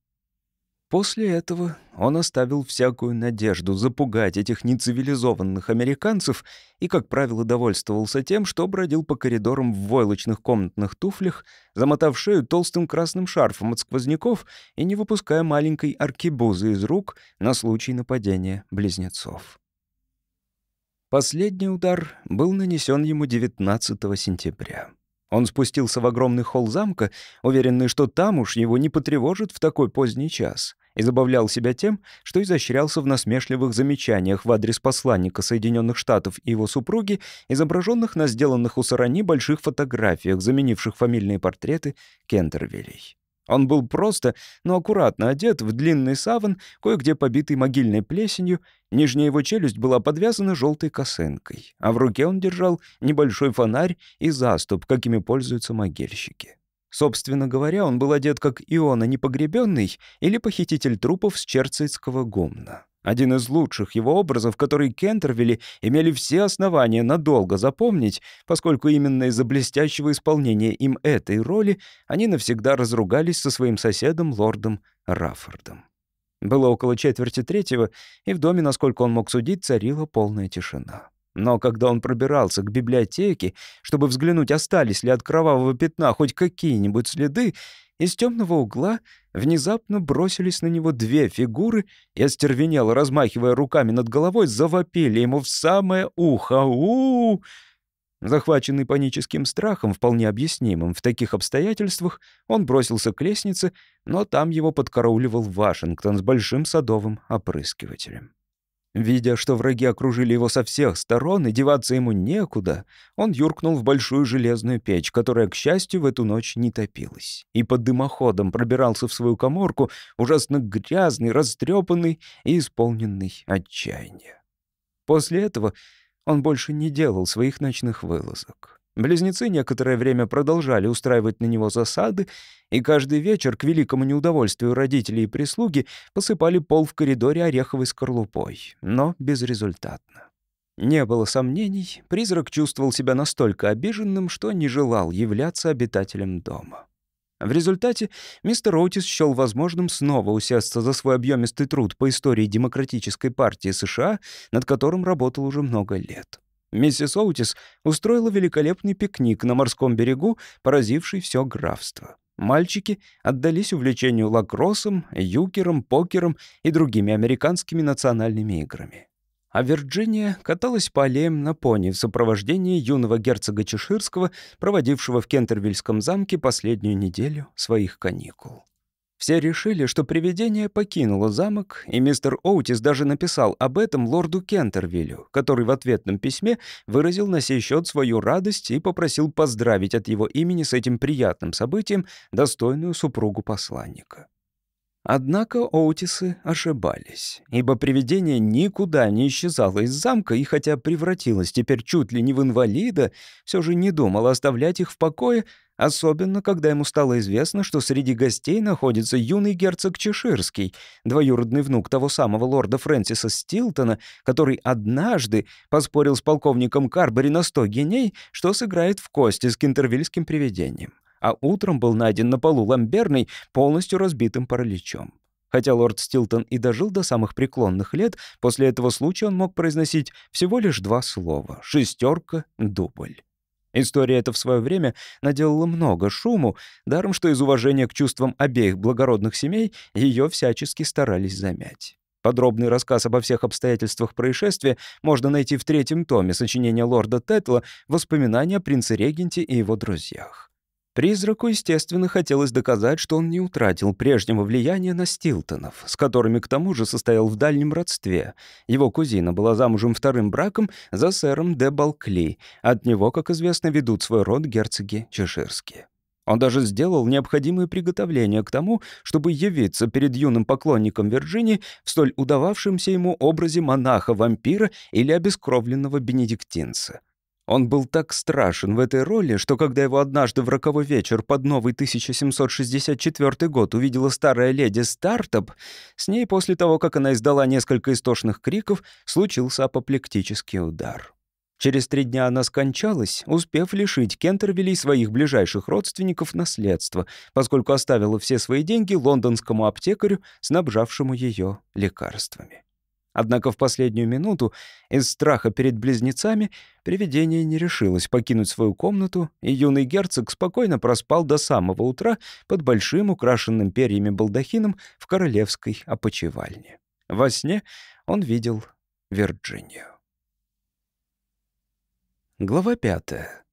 После этого он оставил всякую надежду запугать этих нецивилизованных американцев и, как правило, довольствовался тем, что бродил по коридорам в войлочных комнатных туфлях, замотав шею толстым красным шарфом от сквозняков и не выпуская маленькой аркебузы из рук на случай нападения близнецов. Последний удар был нанесен ему 19 сентября. Он спустился в огромный холл замка, уверенный, что там уж его не потревожит в такой поздний час, и забавлял себя тем, что изощрялся в насмешливых замечаниях в адрес посланника Соединенных Штатов и его супруги, изображенных на сделанных у Сарани больших фотографиях, заменивших фамильные портреты Кентервилей. Он был просто, но аккуратно одет в длинный саван, кое-где побитый могильной плесенью, нижняя его челюсть была подвязана желтой косынкой, а в руке он держал небольшой фонарь и заступ, какими пользуются могильщики. Собственно говоря, он был одет как Иона непогребенный или похититель трупов с черцитского гумна. Один из лучших его образов, который Кентервилли имели все основания надолго запомнить, поскольку именно из-за блестящего исполнения им этой роли они навсегда разругались со своим соседом, лордом Раффордом. Было около четверти третьего, и в доме, насколько он мог судить, царила полная тишина. Но когда он пробирался к библиотеке, чтобы взглянуть, остались ли от кровавого пятна хоть какие-нибудь следы, из темного угла внезапно бросились на него две фигуры и, остервенело размахивая руками над головой, завопили ему в самое ухо. у, -у, -у Захваченный паническим страхом, вполне объяснимым в таких обстоятельствах, он бросился к лестнице, но там его подкарауливал Вашингтон с большим садовым опрыскивателем. Видя, что враги окружили его со всех сторон и деваться ему некуда, он юркнул в большую железную печь, которая, к счастью, в эту ночь не топилась, и под дымоходом пробирался в свою коморку, ужасно грязный, растрепанный и исполненный отчаяния. После этого он больше не делал своих ночных вылазок. Близнецы некоторое время продолжали устраивать на него засады, и каждый вечер, к великому неудовольствию родителей и прислуги, посыпали пол в коридоре ореховой скорлупой, но безрезультатно. Не было сомнений, призрак чувствовал себя настолько обиженным, что не желал являться обитателем дома. В результате мистер Оутис счел возможным снова усесться за свой объемистый труд по истории Демократической партии США, над которым работал уже много лет. Миссис Оутис устроила великолепный пикник на морском берегу, поразивший все графство. Мальчики отдались увлечению лакроссом, юкером, покером и другими американскими национальными играми. А Вирджиния каталась по аллеям на пони в сопровождении юного герцога Чеширского, проводившего в Кентервильском замке последнюю неделю своих каникул. Все решили, что привидение покинуло замок, и мистер Оутис даже написал об этом лорду Кентервиллю, который в ответном письме выразил на сей счет свою радость и попросил поздравить от его имени с этим приятным событием достойную супругу посланника. Однако Оутисы ошибались, ибо привидение никуда не исчезало из замка, и хотя превратилось теперь чуть ли не в инвалида, все же не думал оставлять их в покое, особенно когда ему стало известно, что среди гостей находится юный герцог Чеширский, двоюродный внук того самого лорда Фрэнсиса Стилтона, который однажды поспорил с полковником Карбери на сто геней, что сыграет в кости с кентервильским привидением а утром был найден на полу ламберной, полностью разбитым параличом. Хотя лорд Стилтон и дожил до самых преклонных лет, после этого случая он мог произносить всего лишь два слова — «шестерка», «дубль». История эта в свое время наделала много шуму, даром что из уважения к чувствам обеих благородных семей ее всячески старались замять. Подробный рассказ обо всех обстоятельствах происшествия можно найти в третьем томе сочинения лорда Тетла «Воспоминания о принце-регенте и его друзьях». Призраку, естественно, хотелось доказать, что он не утратил прежнего влияния на Стилтонов, с которыми к тому же состоял в дальнем родстве. Его кузина была замужем вторым браком за сэром де Балкли. От него, как известно, ведут свой род герцоги чеширские. Он даже сделал необходимые приготовления к тому, чтобы явиться перед юным поклонником Вирджинии в столь удававшемся ему образе монаха-вампира или обескровленного бенедиктинца. Он был так страшен в этой роли, что когда его однажды в роковой вечер под новый 1764 год увидела старая леди Стартап, с ней после того, как она издала несколько истошных криков, случился апоплектический удар. Через три дня она скончалась, успев лишить Кентервилей своих ближайших родственников наследства, поскольку оставила все свои деньги лондонскому аптекарю, снабжавшему ее лекарствами. Однако в последнюю минуту, из страха перед близнецами, привидение не решилось покинуть свою комнату, и юный герцог спокойно проспал до самого утра под большим украшенным перьями балдахином в королевской опочивальне. Во сне он видел Вирджинию. Глава пятая.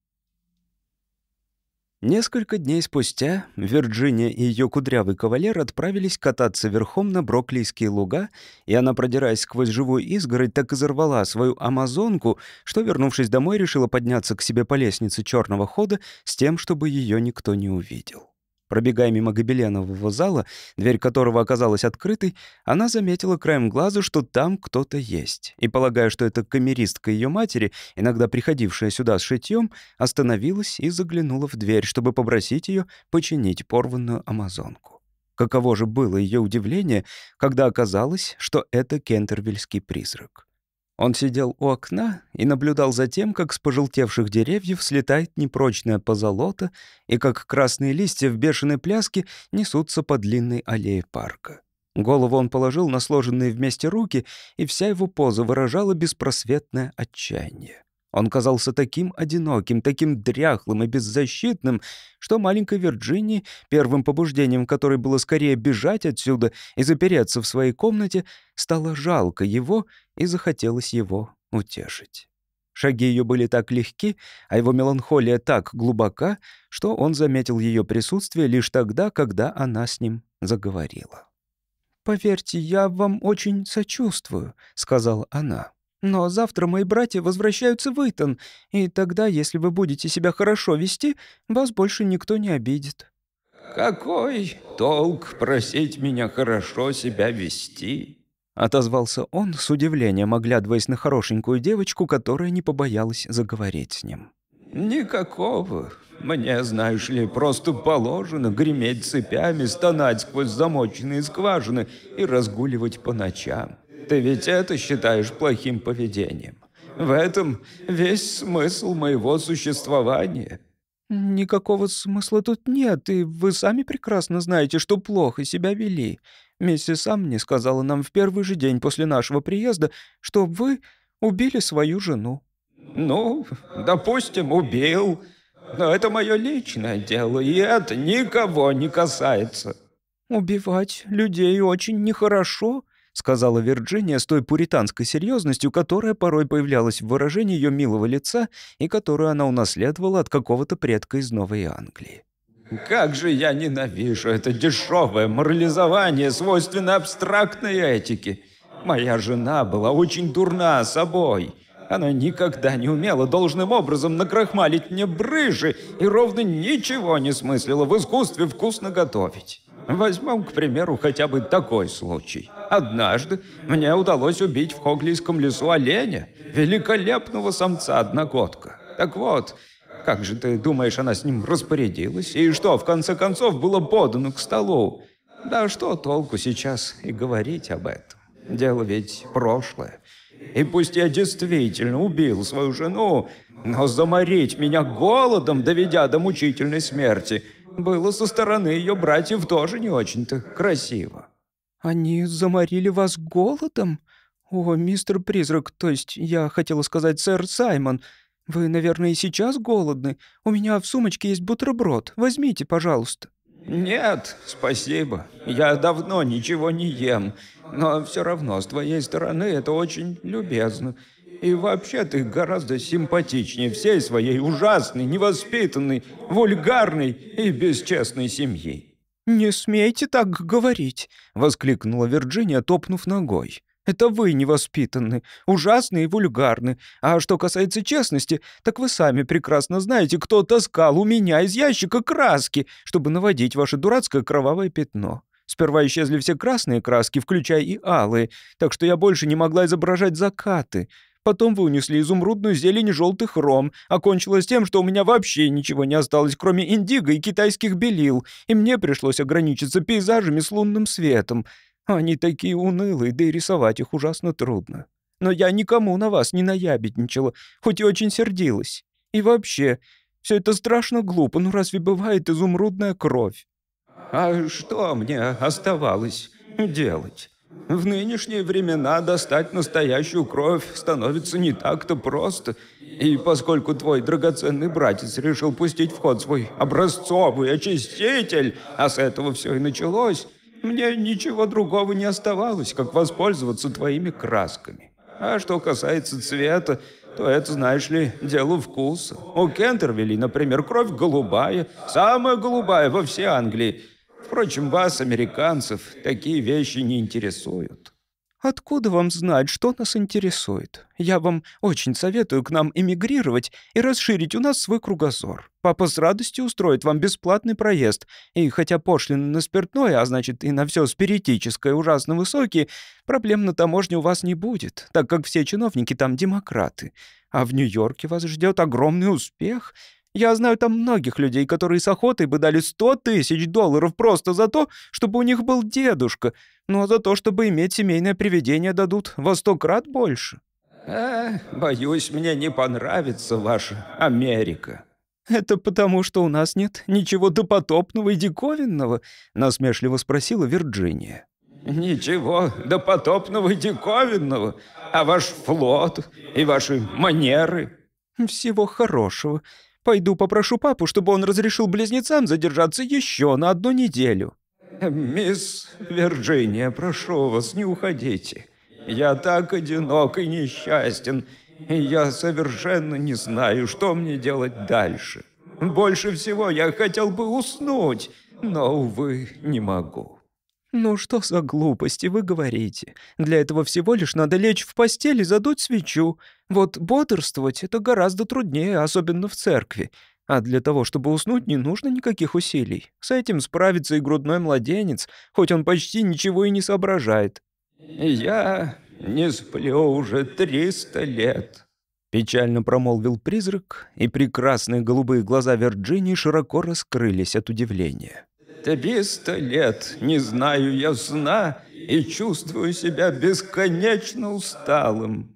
Несколько дней спустя Вирджиния и ее кудрявый кавалер отправились кататься верхом на Броклийские луга, и она, продираясь сквозь живую изгородь, так и зарвала свою амазонку, что, вернувшись домой, решила подняться к себе по лестнице черного хода с тем, чтобы ее никто не увидел. Пробегая мимо гобеленового зала, дверь которого оказалась открытой, она заметила краем глаза, что там кто-то есть. И, полагая, что это камеристка ее матери, иногда приходившая сюда с шитьем, остановилась и заглянула в дверь, чтобы попросить ее починить порванную амазонку. Каково же было ее удивление, когда оказалось, что это кентервильский призрак. Он сидел у окна и наблюдал за тем, как с пожелтевших деревьев слетает непрочная позолота и как красные листья в бешеной пляске несутся по длинной аллее парка. Голову он положил на сложенные вместе руки, и вся его поза выражала беспросветное отчаяние. Он казался таким одиноким, таким дряхлым и беззащитным, что маленькой Вирджинии, первым побуждением которой было скорее бежать отсюда и запереться в своей комнате, стало жалко его и захотелось его утешить. Шаги ее были так легки, а его меланхолия так глубока, что он заметил ее присутствие лишь тогда, когда она с ним заговорила. «Поверьте, я вам очень сочувствую», — сказала она. Но завтра мои братья возвращаются в Итон, и тогда, если вы будете себя хорошо вести, вас больше никто не обидит». «Какой толк просить меня хорошо себя вести?» Отозвался он с удивлением, оглядываясь на хорошенькую девочку, которая не побоялась заговорить с ним. «Никакого. Мне, знаешь ли, просто положено греметь цепями, стонать сквозь замоченные скважины и разгуливать по ночам. Ты ведь это считаешь плохим поведением. В этом весь смысл моего существования». «Никакого смысла тут нет, и вы сами прекрасно знаете, что плохо себя вели. Миссис Амни сказала нам в первый же день после нашего приезда, что вы убили свою жену». «Ну, допустим, убил. Но это мое личное дело, и это никого не касается». «Убивать людей очень нехорошо», — сказала Вирджиния с той пуританской серьезностью, которая порой появлялась в выражении ее милого лица и которую она унаследовала от какого-то предка из Новой Англии. «Как же я ненавижу это дешевое морализование, свойственное абстрактной этике! Моя жена была очень дурна собой». Она никогда не умела должным образом накрахмалить мне брыжи и ровно ничего не смыслила в искусстве вкусно готовить. Возьмем, к примеру, хотя бы такой случай. Однажды мне удалось убить в Хоглийском лесу оленя, великолепного самца-одногодка. Так вот, как же ты думаешь, она с ним распорядилась? И что, в конце концов, было подано к столу? Да что толку сейчас и говорить об этом? Дело ведь прошлое. И пусть я действительно убил свою жену, но заморить меня голодом, доведя до мучительной смерти – было со стороны ее братьев тоже не очень-то красиво. «Они заморили вас голодом? О, мистер Призрак, то есть я хотела сказать сэр Саймон, вы, наверное, и сейчас голодны? У меня в сумочке есть бутерброд. Возьмите, пожалуйста». «Нет, спасибо. Я давно ничего не ем. Но все равно, с твоей стороны, это очень любезно. И вообще ты гораздо симпатичнее всей своей ужасной, невоспитанной, вульгарной и бесчестной семьи». «Не смейте так говорить», — воскликнула Вирджиния, топнув ногой. «Это вы невоспитанны, ужасны и вульгарны. А что касается честности, так вы сами прекрасно знаете, кто таскал у меня из ящика краски, чтобы наводить ваше дурацкое кровавое пятно. Сперва исчезли все красные краски, включая и алые, так что я больше не могла изображать закаты. Потом вы унесли изумрудную зелень и желтый хром. Окончилось тем, что у меня вообще ничего не осталось, кроме индиго и китайских белил, и мне пришлось ограничиться пейзажами с лунным светом. Они такие унылые, да и рисовать их ужасно трудно. но я никому на вас не наябедничала, хоть и очень сердилась. И вообще, все это страшно глупо, ну разве бывает изумрудная кровь? А что мне оставалось делать? В нынешние времена достать настоящую кровь становится не так-то просто. И поскольку твой драгоценный братец решил пустить в ход свой образцовый очиститель, а с этого все и началось, мне ничего другого не оставалось, как воспользоваться твоими красками. А что касается цвета, то это, знаешь ли, дело вкуса. У Кентервилли, например, кровь голубая, самая голубая во всей Англии. Впрочем, вас, американцев, такие вещи не интересуют. Откуда вам знать, что нас интересует? Я вам очень советую к нам эмигрировать и расширить у нас свой кругозор. Папа с радостью устроит вам бесплатный проезд, и хотя пошлины на спиртное, а значит и на все спиритическое ужасно высокие, проблем на таможне у вас не будет, так как все чиновники там демократы. А в Нью-Йорке вас ждет огромный успех, я знаю там многих людей, которые с охотой бы дали сто тысяч долларов просто за то, чтобы у них был дедушка, но за то, чтобы иметь семейное привидение, дадут во сто крат больше». «А, боюсь, мне не понравится ваша Америка». «Это потому, что у нас нет ничего допотопного и диковинного?» — насмешливо спросила Вирджиния. «Ничего допотопного и диковинного, а ваш флот и ваши манеры?» «Всего хорошего. Пойду попрошу папу, чтобы он разрешил близнецам задержаться еще на одну неделю». «Мисс Вирджиния, прошу вас, не уходите. Я так одинок и несчастен, я совершенно не знаю, что мне делать дальше. Больше всего я хотел бы уснуть, но, увы, не могу». «Ну что за глупости вы говорите? Для этого всего лишь надо лечь в постель и задуть свечу. Вот бодрствовать — это гораздо труднее, особенно в церкви. А для того, чтобы уснуть, не нужно никаких усилий. С этим справится и грудной младенец, хоть он почти ничего и не соображает». «Я не сплю уже триста лет», — печально промолвил призрак, и прекрасные голубые глаза Вирджинии широко раскрылись от удивления. Триста лет не знаю я сна и чувствую себя бесконечно усталым».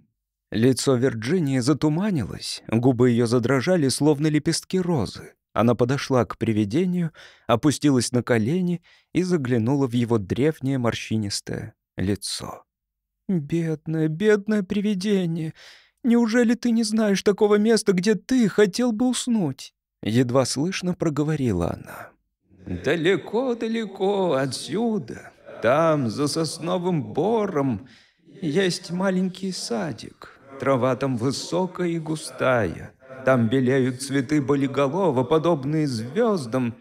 Лицо Вирджинии затуманилось, губы ее задрожали, словно лепестки розы. Она подошла к привидению, опустилась на колени и заглянула в его древнее морщинистое лицо. «Бедное, бедное привидение! Неужели ты не знаешь такого места, где ты хотел бы уснуть?» Едва слышно проговорила она. Далеко-далеко отсюда, там, за сосновым бором, есть маленький садик. Трава там высокая и густая. Там белеют цветы болиголова, подобные звездам,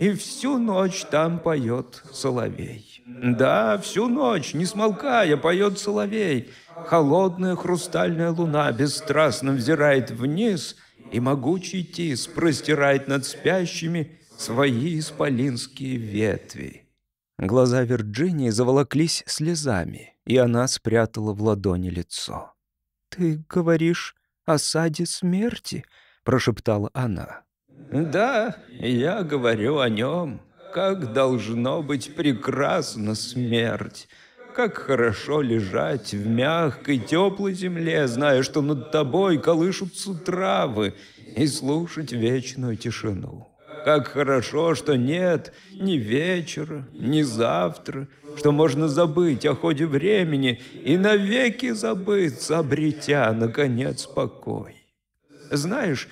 и всю ночь там поет соловей. Да, всю ночь, не смолкая, поет соловей. Холодная хрустальная луна бесстрастно взирает вниз, и могучий тис простирает над спящими свои исполинские ветви. Глаза Вирджинии заволоклись слезами, и она спрятала в ладони лицо. «Ты говоришь о саде смерти?» — прошептала она. «Да, я говорю о нем. Как должно быть прекрасна смерть!» Как хорошо лежать в мягкой, теплой земле, зная, что над тобой колышутся травы, и слушать вечную тишину. Как хорошо, что нет ни вечера, ни завтра, что можно забыть о ходе времени и навеки забыться, обретя, наконец, покой. Знаешь,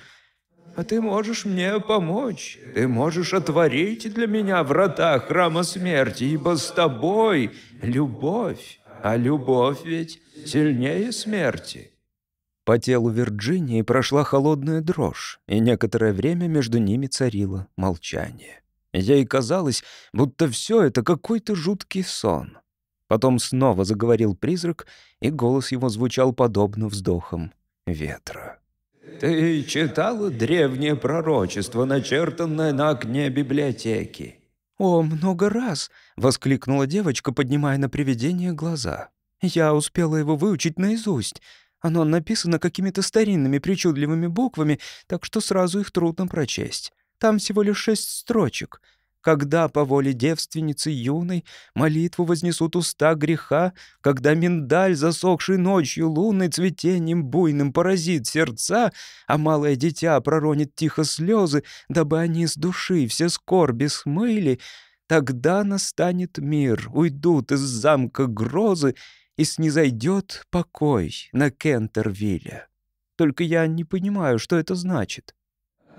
а ты можешь мне помочь. Ты можешь отворить для меня врата храма смерти, ибо с тобой любовь, а любовь ведь сильнее смерти. По телу Вирджинии прошла холодная дрожь, и некоторое время между ними царило молчание. Ей казалось, будто все это какой-то жуткий сон. Потом снова заговорил призрак, и голос его звучал подобно вздохам ветра. «Ты читала древнее пророчество, начертанное на окне библиотеки?» «О, много раз!» — воскликнула девочка, поднимая на привидение глаза. «Я успела его выучить наизусть. Оно написано какими-то старинными причудливыми буквами, так что сразу их трудно прочесть. Там всего лишь шесть строчек. Когда по воле девственницы юной молитву вознесут уста греха, когда миндаль, засохший ночью лунной цветением буйным, поразит сердца, а малое дитя проронит тихо слезы, дабы они с души все скорби смыли, тогда настанет мир, уйдут из замка грозы, и снизойдет покой на Кентервилле. Только я не понимаю, что это значит.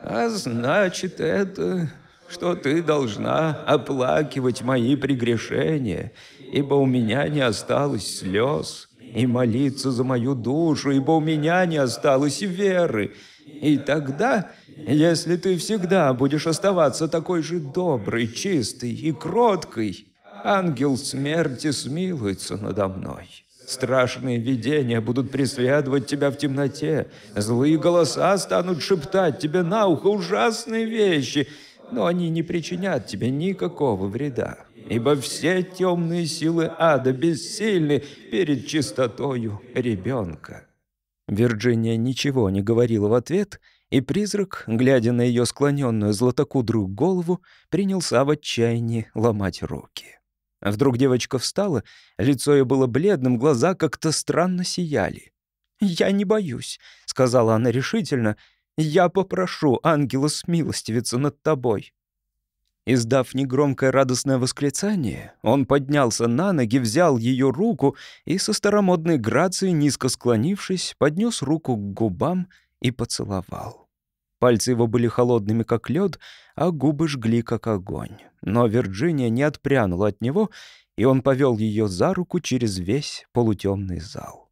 А значит это, что ты должна оплакивать мои прегрешения, ибо у меня не осталось слез, и молиться за мою душу, ибо у меня не осталось веры. И тогда, если ты всегда будешь оставаться такой же доброй, чистой и кроткой, ангел смерти смилуется надо мной. Страшные видения будут преследовать тебя в темноте. Злые голоса станут шептать тебе на ухо ужасные вещи, но они не причинят тебе никакого вреда. Ибо все темные силы ада бессильны перед чистотою ребенка. Вирджиния ничего не говорила в ответ, и призрак, глядя на ее склоненную златокудрую голову, принялся в отчаянии ломать руки. А вдруг девочка встала, лицо ее было бледным, глаза как-то странно сияли. «Я не боюсь», — сказала она решительно. «Я попрошу ангела смилостивиться над тобой». Издав негромкое радостное восклицание, он поднялся на ноги, взял ее руку и со старомодной грацией, низко склонившись, поднес руку к губам и поцеловал. Пальцы его были холодными, как лед, а губы жгли, как огонь. Но Вирджиния не отпрянула от него, и он повел ее за руку через весь полутемный зал.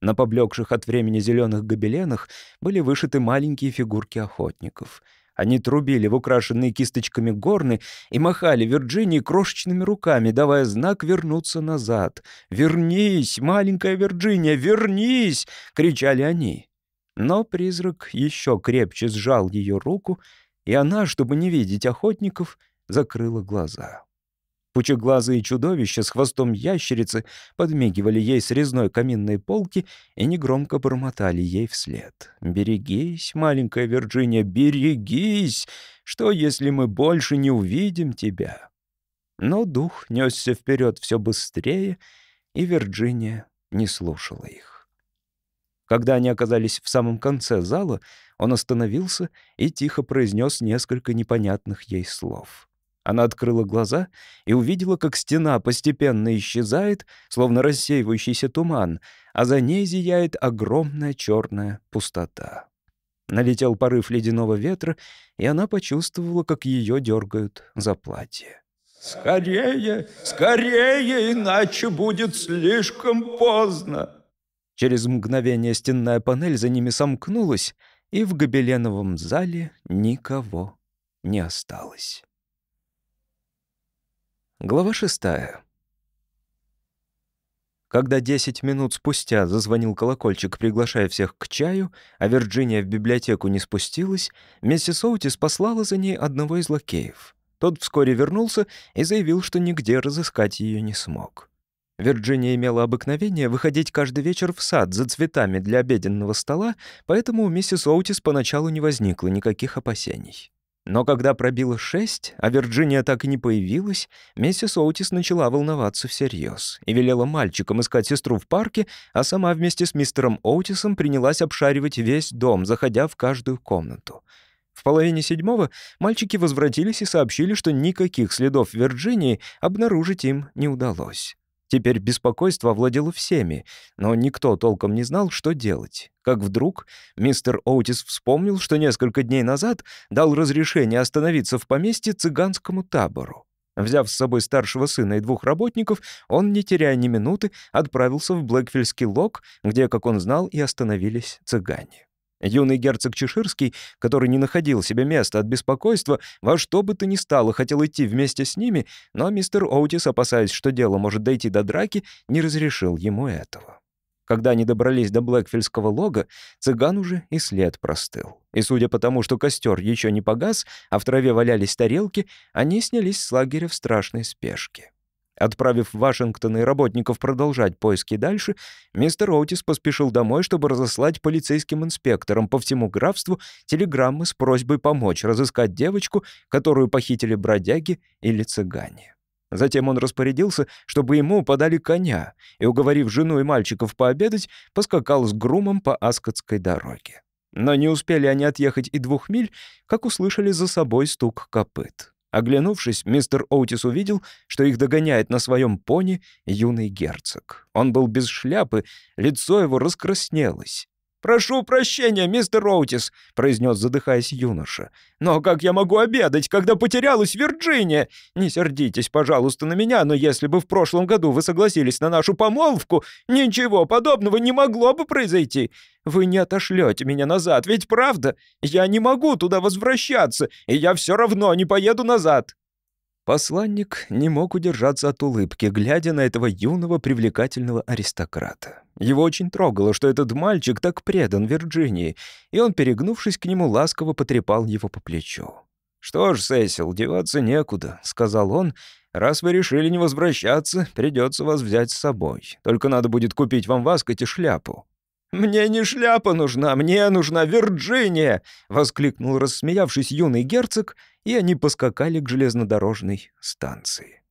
На поблекших от времени зеленых гобеленах были вышиты маленькие фигурки охотников. Они трубили в украшенные кисточками горны и махали Вирджинии крошечными руками, давая знак вернуться назад. «Вернись, маленькая Вирджиния, вернись!» — кричали они. Но призрак еще крепче сжал ее руку, и она, чтобы не видеть охотников, закрыла глаза. Пучеглазые чудовища с хвостом ящерицы подмигивали ей с резной каминной полки и негромко бормотали ей вслед. «Берегись, маленькая Вирджиния, берегись! Что, если мы больше не увидим тебя?» Но дух несся вперед все быстрее, и Вирджиния не слушала их. Когда они оказались в самом конце зала, он остановился и тихо произнес несколько непонятных ей слов. Она открыла глаза и увидела, как стена постепенно исчезает, словно рассеивающийся туман, а за ней зияет огромная черная пустота. Налетел порыв ледяного ветра, и она почувствовала, как ее дергают за платье. «Скорее, скорее, иначе будет слишком поздно!» Через мгновение стенная панель за ними сомкнулась, и в гобеленовом зале никого не осталось. Глава шестая. Когда десять минут спустя зазвонил колокольчик, приглашая всех к чаю, а Вирджиния в библиотеку не спустилась, миссис Оутис послала за ней одного из лакеев. Тот вскоре вернулся и заявил, что нигде разыскать ее не смог. Вирджиния имела обыкновение выходить каждый вечер в сад за цветами для обеденного стола, поэтому у миссис Оутис поначалу не возникло никаких опасений. Но когда пробило шесть, а Вирджиния так и не появилась, миссис Оутис начала волноваться всерьез и велела мальчикам искать сестру в парке, а сама вместе с мистером Оутисом принялась обшаривать весь дом, заходя в каждую комнату. В половине седьмого мальчики возвратились и сообщили, что никаких следов Вирджинии обнаружить им не удалось. Теперь беспокойство овладело всеми, но никто толком не знал, что делать. Как вдруг мистер Оутис вспомнил, что несколько дней назад дал разрешение остановиться в поместье цыганскому табору. Взяв с собой старшего сына и двух работников, он, не теряя ни минуты, отправился в Блэкфильский лог, где, как он знал, и остановились цыгане. Юный герцог Чеширский, который не находил себе места от беспокойства, во что бы то ни стало хотел идти вместе с ними, но мистер Оутис, опасаясь, что дело может дойти до драки, не разрешил ему этого. Когда они добрались до Блэкфильского лога, цыган уже и след простыл. И судя по тому, что костер еще не погас, а в траве валялись тарелки, они снялись с лагеря в страшной спешке. Отправив в Вашингтон и работников продолжать поиски дальше, мистер Оутис поспешил домой, чтобы разослать полицейским инспекторам по всему графству телеграммы с просьбой помочь разыскать девочку, которую похитили бродяги или цыгане. Затем он распорядился, чтобы ему подали коня, и, уговорив жену и мальчиков пообедать, поскакал с грумом по Аскотской дороге. Но не успели они отъехать и двух миль, как услышали за собой стук копыт. Оглянувшись, мистер Оутис увидел, что их догоняет на своем пони юный герцог. Он был без шляпы, лицо его раскраснелось. «Прошу прощения, мистер Роутис», — произнес, задыхаясь юноша. «Но как я могу обедать, когда потерялась Вирджиния? Не сердитесь, пожалуйста, на меня, но если бы в прошлом году вы согласились на нашу помолвку, ничего подобного не могло бы произойти. Вы не отошлете меня назад, ведь правда? Я не могу туда возвращаться, и я все равно не поеду назад». Посланник не мог удержаться от улыбки, глядя на этого юного привлекательного аристократа. Его очень трогало, что этот мальчик так предан Вирджинии, и он, перегнувшись к нему, ласково потрепал его по плечу. «Что ж, Сесил, деваться некуда», — сказал он. «Раз вы решили не возвращаться, придется вас взять с собой. Только надо будет купить вам в шляпу». «Мне не шляпа нужна, мне нужна Вирджиния!» — воскликнул, рассмеявшись юный герцог, и они поскакали к железнодорожной станции.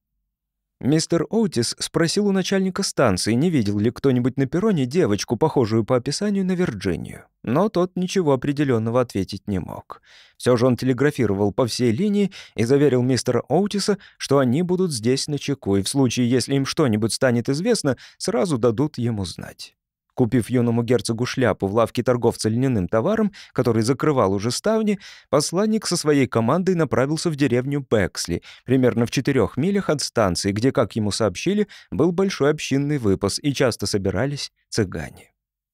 Мистер Оутис спросил у начальника станции, не видел ли кто-нибудь на перроне девочку, похожую по описанию на Вирджинию. Но тот ничего определенного ответить не мог. Все же он телеграфировал по всей линии и заверил мистера Оутиса, что они будут здесь на чеку, и в случае, если им что-нибудь станет известно, сразу дадут ему знать. Купив юному герцогу шляпу в лавке торговца льняным товаром, который закрывал уже ставни, посланник со своей командой направился в деревню Бэксли, примерно в четырех милях от станции, где, как ему сообщили, был большой общинный выпас и часто собирались цыгане.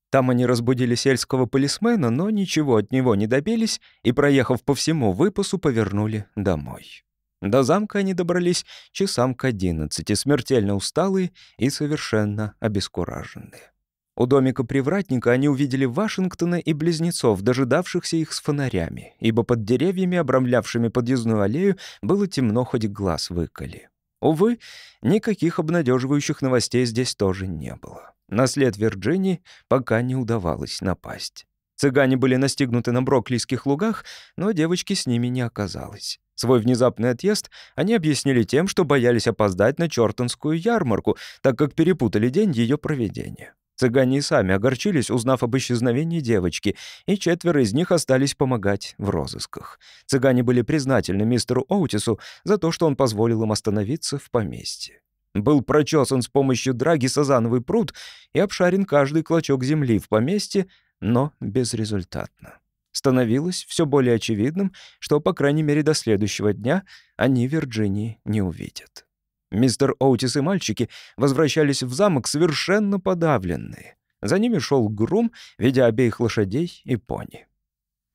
Там они разбудили сельского полисмена, но ничего от него не добились и, проехав по всему выпасу, повернули домой. До замка они добрались часам к одиннадцати, смертельно усталые и совершенно обескураженные. У домика привратника они увидели Вашингтона и близнецов, дожидавшихся их с фонарями, ибо под деревьями, обрамлявшими подъездную аллею, было темно, хоть глаз выколи. Увы, никаких обнадеживающих новостей здесь тоже не было. На след Вирджинии пока не удавалось напасть. Цыгане были настигнуты на Броклийских лугах, но девочки с ними не оказалось. Свой внезапный отъезд они объяснили тем, что боялись опоздать на Чёртонскую ярмарку, так как перепутали день ее проведения. Цыгане и сами огорчились, узнав об исчезновении девочки, и четверо из них остались помогать в розысках. Цыгане были признательны мистеру Оутису за то, что он позволил им остановиться в поместье. Был прочесан с помощью драги сазановый пруд и обшарен каждый клочок земли в поместье, но безрезультатно. Становилось все более очевидным, что, по крайней мере, до следующего дня они Вирджинии не увидят. Мистер Оутис и мальчики возвращались в замок совершенно подавленные. За ними шел грум, ведя обеих лошадей и пони.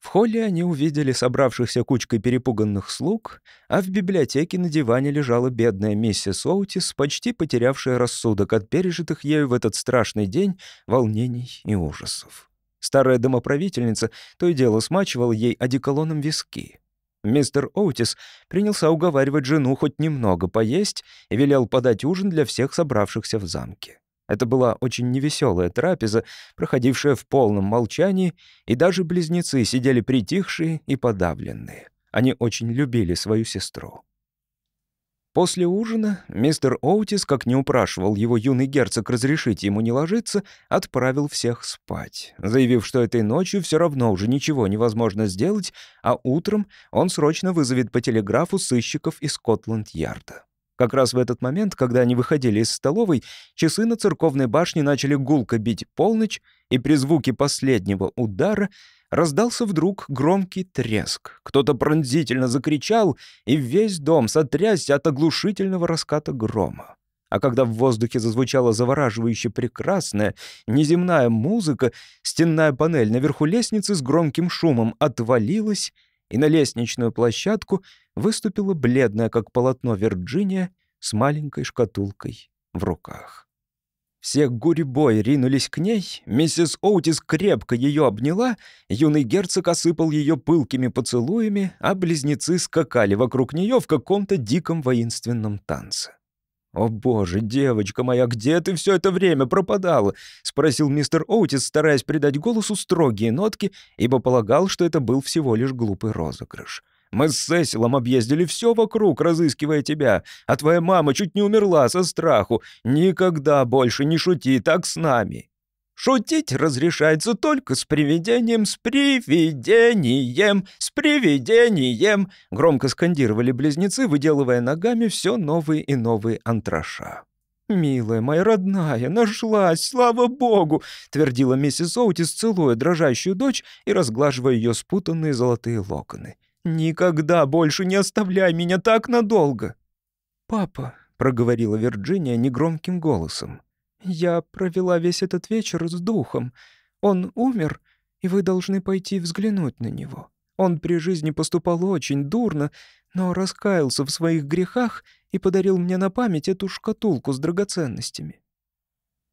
В холле они увидели собравшихся кучкой перепуганных слуг, а в библиотеке на диване лежала бедная миссис Оутис, почти потерявшая рассудок от пережитых ею в этот страшный день волнений и ужасов. Старая домоправительница то и дело смачивала ей одеколоном виски. Мистер Оутис принялся уговаривать жену хоть немного поесть и велел подать ужин для всех собравшихся в замке. Это была очень невеселая трапеза, проходившая в полном молчании, и даже близнецы сидели притихшие и подавленные. Они очень любили свою сестру. После ужина мистер Оутис, как не упрашивал его юный герцог разрешить ему не ложиться, отправил всех спать, заявив, что этой ночью все равно уже ничего невозможно сделать, а утром он срочно вызовет по телеграфу сыщиков из Скотланд-Ярда. Как раз в этот момент, когда они выходили из столовой, часы на церковной башне начали гулко бить полночь, и при звуке последнего удара раздался вдруг громкий треск. Кто-то пронзительно закричал, и весь дом сотрясся от оглушительного раската грома. А когда в воздухе зазвучала завораживающе прекрасная, неземная музыка, стенная панель наверху лестницы с громким шумом отвалилась, и на лестничную площадку выступила бледная, как полотно Вирджиния, с маленькой шкатулкой в руках. Все гурьбой ринулись к ней, миссис Оутис крепко ее обняла, юный герцог осыпал ее пылкими поцелуями, а близнецы скакали вокруг нее в каком-то диком воинственном танце. «О боже, девочка моя, где ты все это время пропадала?» — спросил мистер Оутис, стараясь придать голосу строгие нотки, ибо полагал, что это был всего лишь глупый розыгрыш. «Мы с Сесилом объездили все вокруг, разыскивая тебя, а твоя мама чуть не умерла со страху. Никогда больше не шути так с нами!» Шутить разрешается только с привидением, с привидением, с привидением!» Громко скандировали близнецы, выделывая ногами все новые и новые антраша. «Милая моя родная, нашлась, слава богу!» — твердила миссис Оутис, целуя дрожащую дочь и разглаживая ее спутанные золотые локоны. «Никогда больше не оставляй меня так надолго!» «Папа», — проговорила Вирджиния негромким голосом, я провела весь этот вечер с духом. Он умер, и вы должны пойти взглянуть на него. Он при жизни поступал очень дурно, но раскаялся в своих грехах и подарил мне на память эту шкатулку с драгоценностями».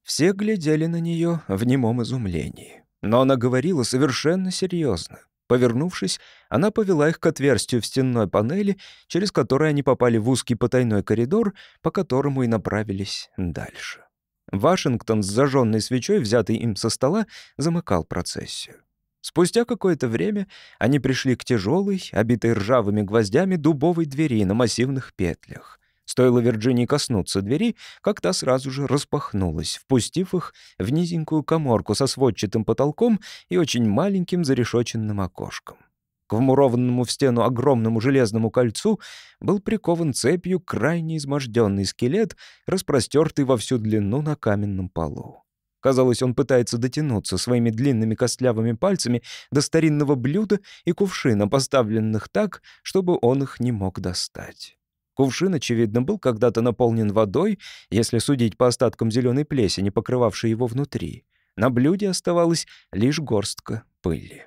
Все глядели на нее в немом изумлении. Но она говорила совершенно серьезно. Повернувшись, она повела их к отверстию в стенной панели, через которое они попали в узкий потайной коридор, по которому и направились дальше. Вашингтон с зажженной свечой, взятой им со стола, замыкал процессию. Спустя какое-то время они пришли к тяжелой, обитой ржавыми гвоздями дубовой двери на массивных петлях. Стоило Вирджинии коснуться двери, как та сразу же распахнулась, впустив их в низенькую коморку со сводчатым потолком и очень маленьким зарешоченным окошком. К вмурованному в стену огромному железному кольцу был прикован цепью крайне изможденный скелет, распростертый во всю длину на каменном полу. Казалось, он пытается дотянуться своими длинными костлявыми пальцами до старинного блюда и кувшина, поставленных так, чтобы он их не мог достать. Кувшин, очевидно, был когда-то наполнен водой, если судить по остаткам зеленой плесени, покрывавшей его внутри. На блюде оставалась лишь горстка пыли.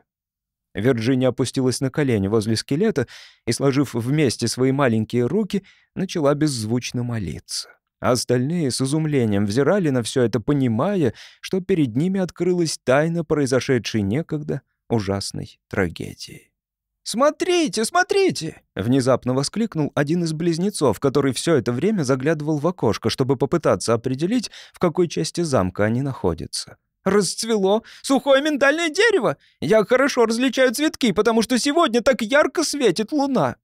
Вирджиния опустилась на колени возле скелета и, сложив вместе свои маленькие руки, начала беззвучно молиться. А остальные с изумлением взирали на все это, понимая, что перед ними открылась тайна произошедшей некогда ужасной трагедии. «Смотрите, смотрите!» — внезапно воскликнул один из близнецов, который все это время заглядывал в окошко, чтобы попытаться определить, в какой части замка они находятся. Расцвело сухое миндальное дерево. Я хорошо различаю цветки, потому что сегодня так ярко светит луна».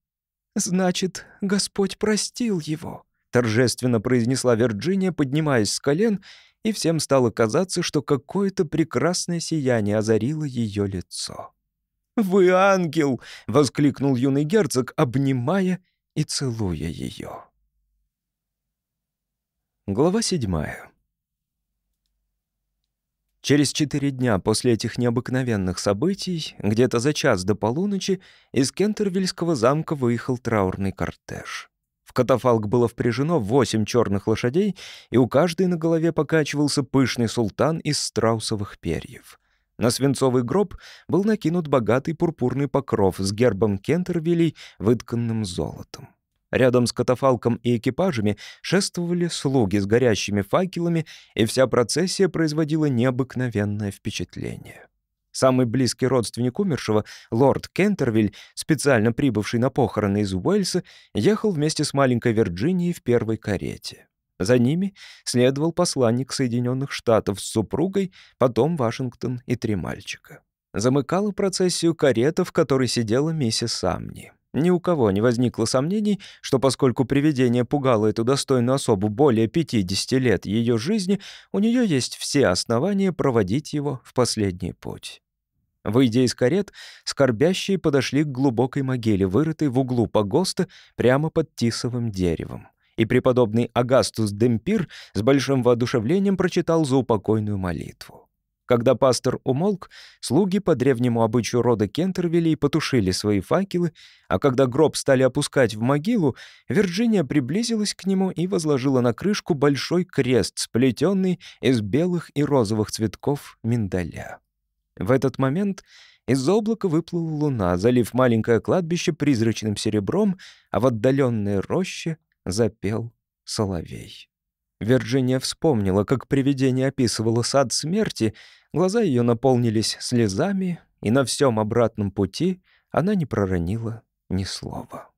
«Значит, Господь простил его», — торжественно произнесла Вирджиния, поднимаясь с колен, и всем стало казаться, что какое-то прекрасное сияние озарило ее лицо. «Вы ангел!» — воскликнул юный герцог, обнимая и целуя ее. Глава седьмая. Через четыре дня после этих необыкновенных событий, где-то за час до полуночи, из Кентервильского замка выехал траурный кортеж. В катафалк было впряжено восемь черных лошадей, и у каждой на голове покачивался пышный султан из страусовых перьев. На свинцовый гроб был накинут богатый пурпурный покров с гербом Кентервилей, вытканным золотом. Рядом с катафалком и экипажами шествовали слуги с горящими факелами, и вся процессия производила необыкновенное впечатление. Самый близкий родственник умершего, лорд Кентервиль, специально прибывший на похороны из Уэльса, ехал вместе с маленькой Вирджинией в первой карете. За ними следовал посланник Соединенных Штатов с супругой, потом Вашингтон и три мальчика. Замыкала процессию карета, в которой сидела миссис Самни. Ни у кого не возникло сомнений, что поскольку привидение пугало эту достойную особу более 50 лет ее жизни, у нее есть все основания проводить его в последний путь. Выйдя из карет, скорбящие подошли к глубокой могиле, вырытой в углу погоста прямо под тисовым деревом. И преподобный Агастус Демпир с большим воодушевлением прочитал заупокойную молитву. Когда пастор умолк, слуги по древнему обычаю рода Кентервилей потушили свои факелы, а когда гроб стали опускать в могилу, Вирджиния приблизилась к нему и возложила на крышку большой крест, сплетенный из белых и розовых цветков миндаля. В этот момент из облака выплыла луна, залив маленькое кладбище призрачным серебром, а в отдаленной роще запел соловей. Вирджиния вспомнила, как привидение описывало сад смерти, глаза ее наполнились слезами, и на всем обратном пути она не проронила ни слова.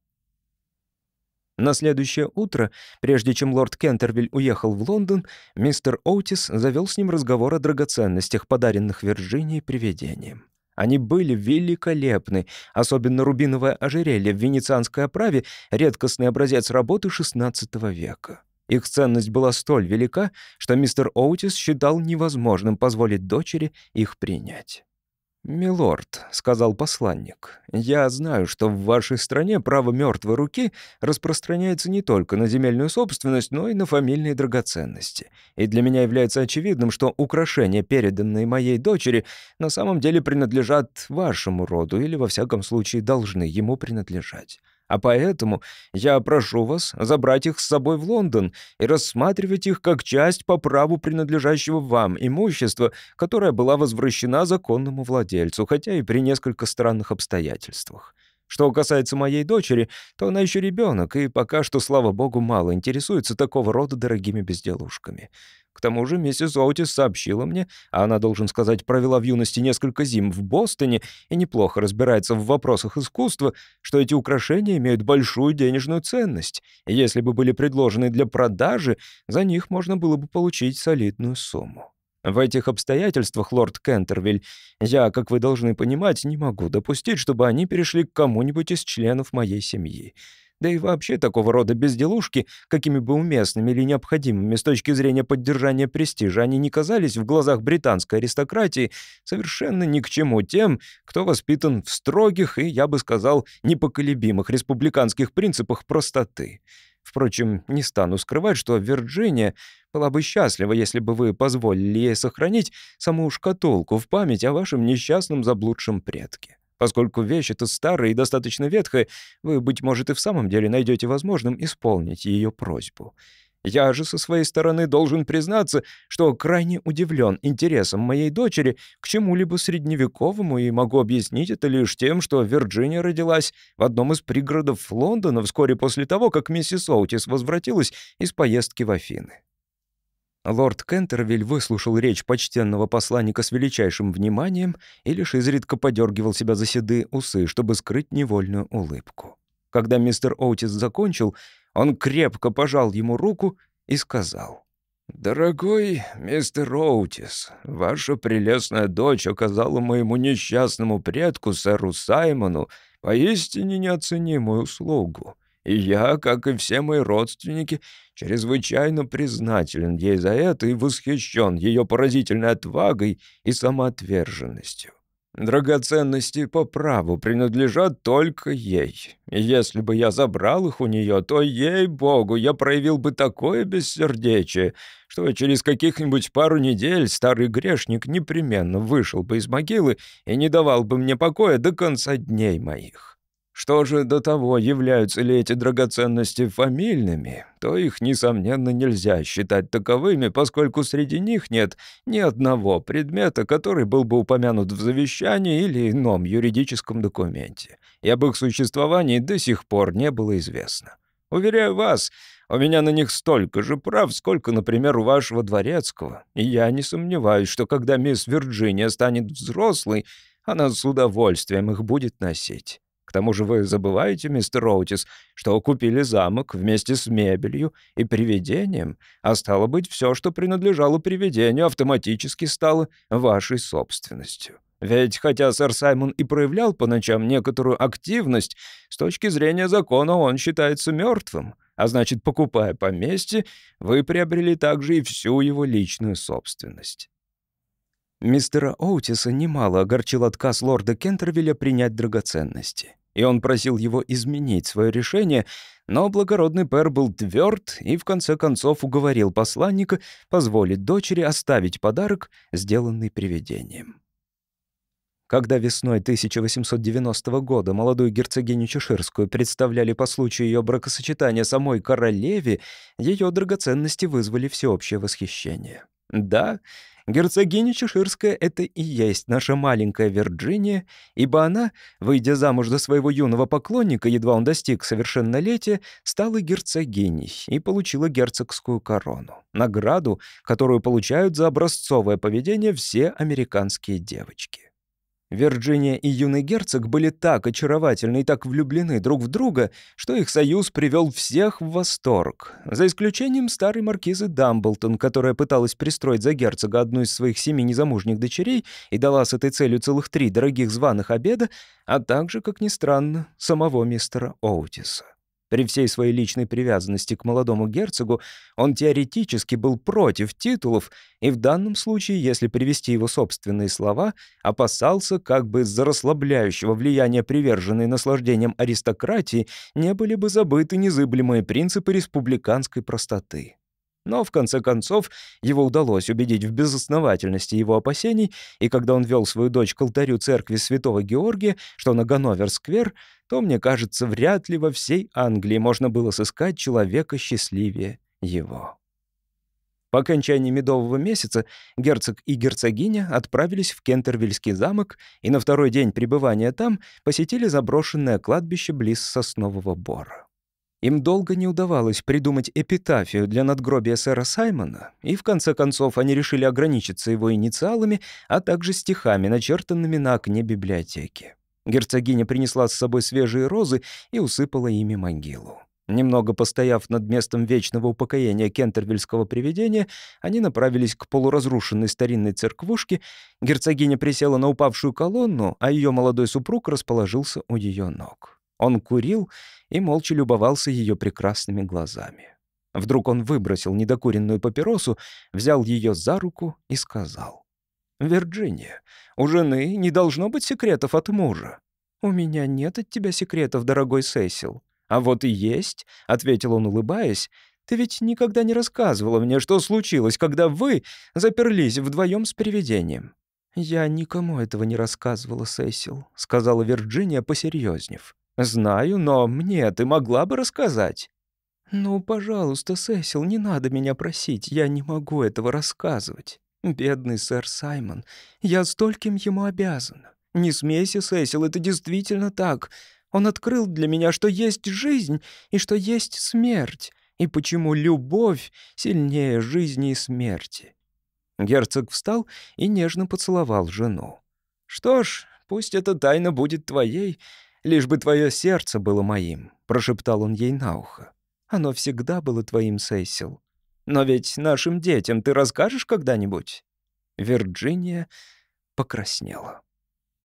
На следующее утро, прежде чем лорд Кентервиль уехал в Лондон, мистер Оутис завел с ним разговор о драгоценностях, подаренных Вирджинии привидением. Они были великолепны, особенно рубиновое ожерелье в венецианской оправе, редкостный образец работы XVI века. Их ценность была столь велика, что мистер Оутис считал невозможным позволить дочери их принять. «Милорд», — сказал посланник, — «я знаю, что в вашей стране право мертвой руки распространяется не только на земельную собственность, но и на фамильные драгоценности. И для меня является очевидным, что украшения, переданные моей дочери, на самом деле принадлежат вашему роду или, во всяком случае, должны ему принадлежать. А поэтому я прошу вас забрать их с собой в Лондон и рассматривать их как часть по праву принадлежащего вам имущества, которое была возвращена законному владельцу, хотя и при несколько странных обстоятельствах. Что касается моей дочери, то она еще ребенок и пока что, слава богу, мало интересуется такого рода дорогими безделушками. К тому же миссис Оутис сообщила мне, а она, должен сказать, провела в юности несколько зим в Бостоне и неплохо разбирается в вопросах искусства, что эти украшения имеют большую денежную ценность, и если бы были предложены для продажи, за них можно было бы получить солидную сумму. В этих обстоятельствах, лорд Кентервиль, я, как вы должны понимать, не могу допустить, чтобы они перешли к кому-нибудь из членов моей семьи. Да и вообще такого рода безделушки, какими бы уместными или необходимыми с точки зрения поддержания престижа, они не казались в глазах британской аристократии совершенно ни к чему тем, кто воспитан в строгих и, я бы сказал, непоколебимых республиканских принципах простоты. Впрочем, не стану скрывать, что Вирджиния была бы счастлива, если бы вы позволили ей сохранить саму шкатулку в память о вашем несчастном заблудшем предке. Поскольку вещь эта старая и достаточно ветхая, вы, быть может, и в самом деле найдете возможным исполнить ее просьбу. Я же со своей стороны должен признаться, что крайне удивлен интересом моей дочери к чему-либо средневековому и могу объяснить это лишь тем, что Вирджиния родилась в одном из пригородов Лондона вскоре после того, как миссис Оутис возвратилась из поездки в Афины. Лорд Кентервиль выслушал речь почтенного посланника с величайшим вниманием и лишь изредка подергивал себя за седые усы, чтобы скрыть невольную улыбку. Когда мистер Оутис закончил, он крепко пожал ему руку и сказал. «Дорогой мистер Оутис, ваша прелестная дочь оказала моему несчастному предку, сэру Саймону, поистине неоценимую услугу. И я, как и все мои родственники, чрезвычайно признателен ей за это и восхищен ее поразительной отвагой и самоотверженностью. Драгоценности по праву принадлежат только ей. И если бы я забрал их у нее, то, ей-богу, я проявил бы такое бессердечие, что через каких-нибудь пару недель старый грешник непременно вышел бы из могилы и не давал бы мне покоя до конца дней моих. Что же до того, являются ли эти драгоценности фамильными, то их, несомненно, нельзя считать таковыми, поскольку среди них нет ни одного предмета, который был бы упомянут в завещании или ином юридическом документе, и об их существовании до сих пор не было известно. Уверяю вас, у меня на них столько же прав, сколько, например, у вашего дворецкого, и я не сомневаюсь, что когда мисс Вирджиния станет взрослой, она с удовольствием их будет носить. К тому же вы забываете, мистер Роутис, что купили замок вместе с мебелью и привидением, а стало быть, все, что принадлежало привидению, автоматически стало вашей собственностью. Ведь хотя сэр Саймон и проявлял по ночам некоторую активность, с точки зрения закона он считается мертвым, а значит, покупая поместье, вы приобрели также и всю его личную собственность. Мистера Оутиса немало огорчил отказ лорда Кентервилля принять драгоценности и он просил его изменить свое решение, но благородный пэр был тверд и в конце концов уговорил посланника позволить дочери оставить подарок, сделанный привидением. Когда весной 1890 года молодую герцогиню Чеширскую представляли по случаю ее бракосочетания самой королеве, ее драгоценности вызвали всеобщее восхищение. Да, Герцогиня Чеширская — это и есть наша маленькая Вирджиния, ибо она, выйдя замуж за своего юного поклонника, едва он достиг совершеннолетия, стала герцогиней и получила герцогскую корону, награду, которую получают за образцовое поведение все американские девочки. Вирджиния и юный герцог были так очаровательны и так влюблены друг в друга, что их союз привел всех в восторг. За исключением старой маркизы Дамблтон, которая пыталась пристроить за герцога одну из своих семи незамужних дочерей и дала с этой целью целых три дорогих званых обеда, а также, как ни странно, самого мистера Оутиса. При всей своей личной привязанности к молодому герцогу он теоретически был против титулов и в данном случае, если привести его собственные слова, опасался, как бы из-за расслабляющего влияния приверженной наслаждением аристократии не были бы забыты незыблемые принципы республиканской простоты. Но, в конце концов, его удалось убедить в безосновательности его опасений, и когда он вел свою дочь к алтарю церкви святого Георгия, что на Ганновер-сквер, то, мне кажется, вряд ли во всей Англии можно было сыскать человека счастливее его. По окончании медового месяца герцог и герцогиня отправились в Кентервильский замок и на второй день пребывания там посетили заброшенное кладбище близ Соснового Бора. Им долго не удавалось придумать эпитафию для надгробия сэра Саймона, и в конце концов они решили ограничиться его инициалами, а также стихами, начертанными на окне библиотеки. Герцогиня принесла с собой свежие розы и усыпала ими могилу. Немного постояв над местом вечного упокоения кентервильского привидения, они направились к полуразрушенной старинной церквушке. Герцогиня присела на упавшую колонну, а ее молодой супруг расположился у ее ног. Он курил и молча любовался ее прекрасными глазами. Вдруг он выбросил недокуренную папиросу, взял ее за руку и сказал. «Вирджиния, у жены не должно быть секретов от мужа». «У меня нет от тебя секретов, дорогой Сесил». «А вот и есть», — ответил он, улыбаясь. «Ты ведь никогда не рассказывала мне, что случилось, когда вы заперлись вдвоем с привидением». «Я никому этого не рассказывала, Сесил», — сказала Вирджиния, посерьезнев. «Знаю, но мне ты могла бы рассказать». «Ну, пожалуйста, Сесил, не надо меня просить, я не могу этого рассказывать. Бедный сэр Саймон, я стольким ему обязана. Не смейся, Сесил, это действительно так. Он открыл для меня, что есть жизнь и что есть смерть, и почему любовь сильнее жизни и смерти». Герцог встал и нежно поцеловал жену. «Что ж, пусть эта тайна будет твоей, лишь бы твое сердце было моим», — прошептал он ей на ухо. «Оно всегда было твоим, Сесил. Но ведь нашим детям ты расскажешь когда-нибудь?» Вирджиния покраснела.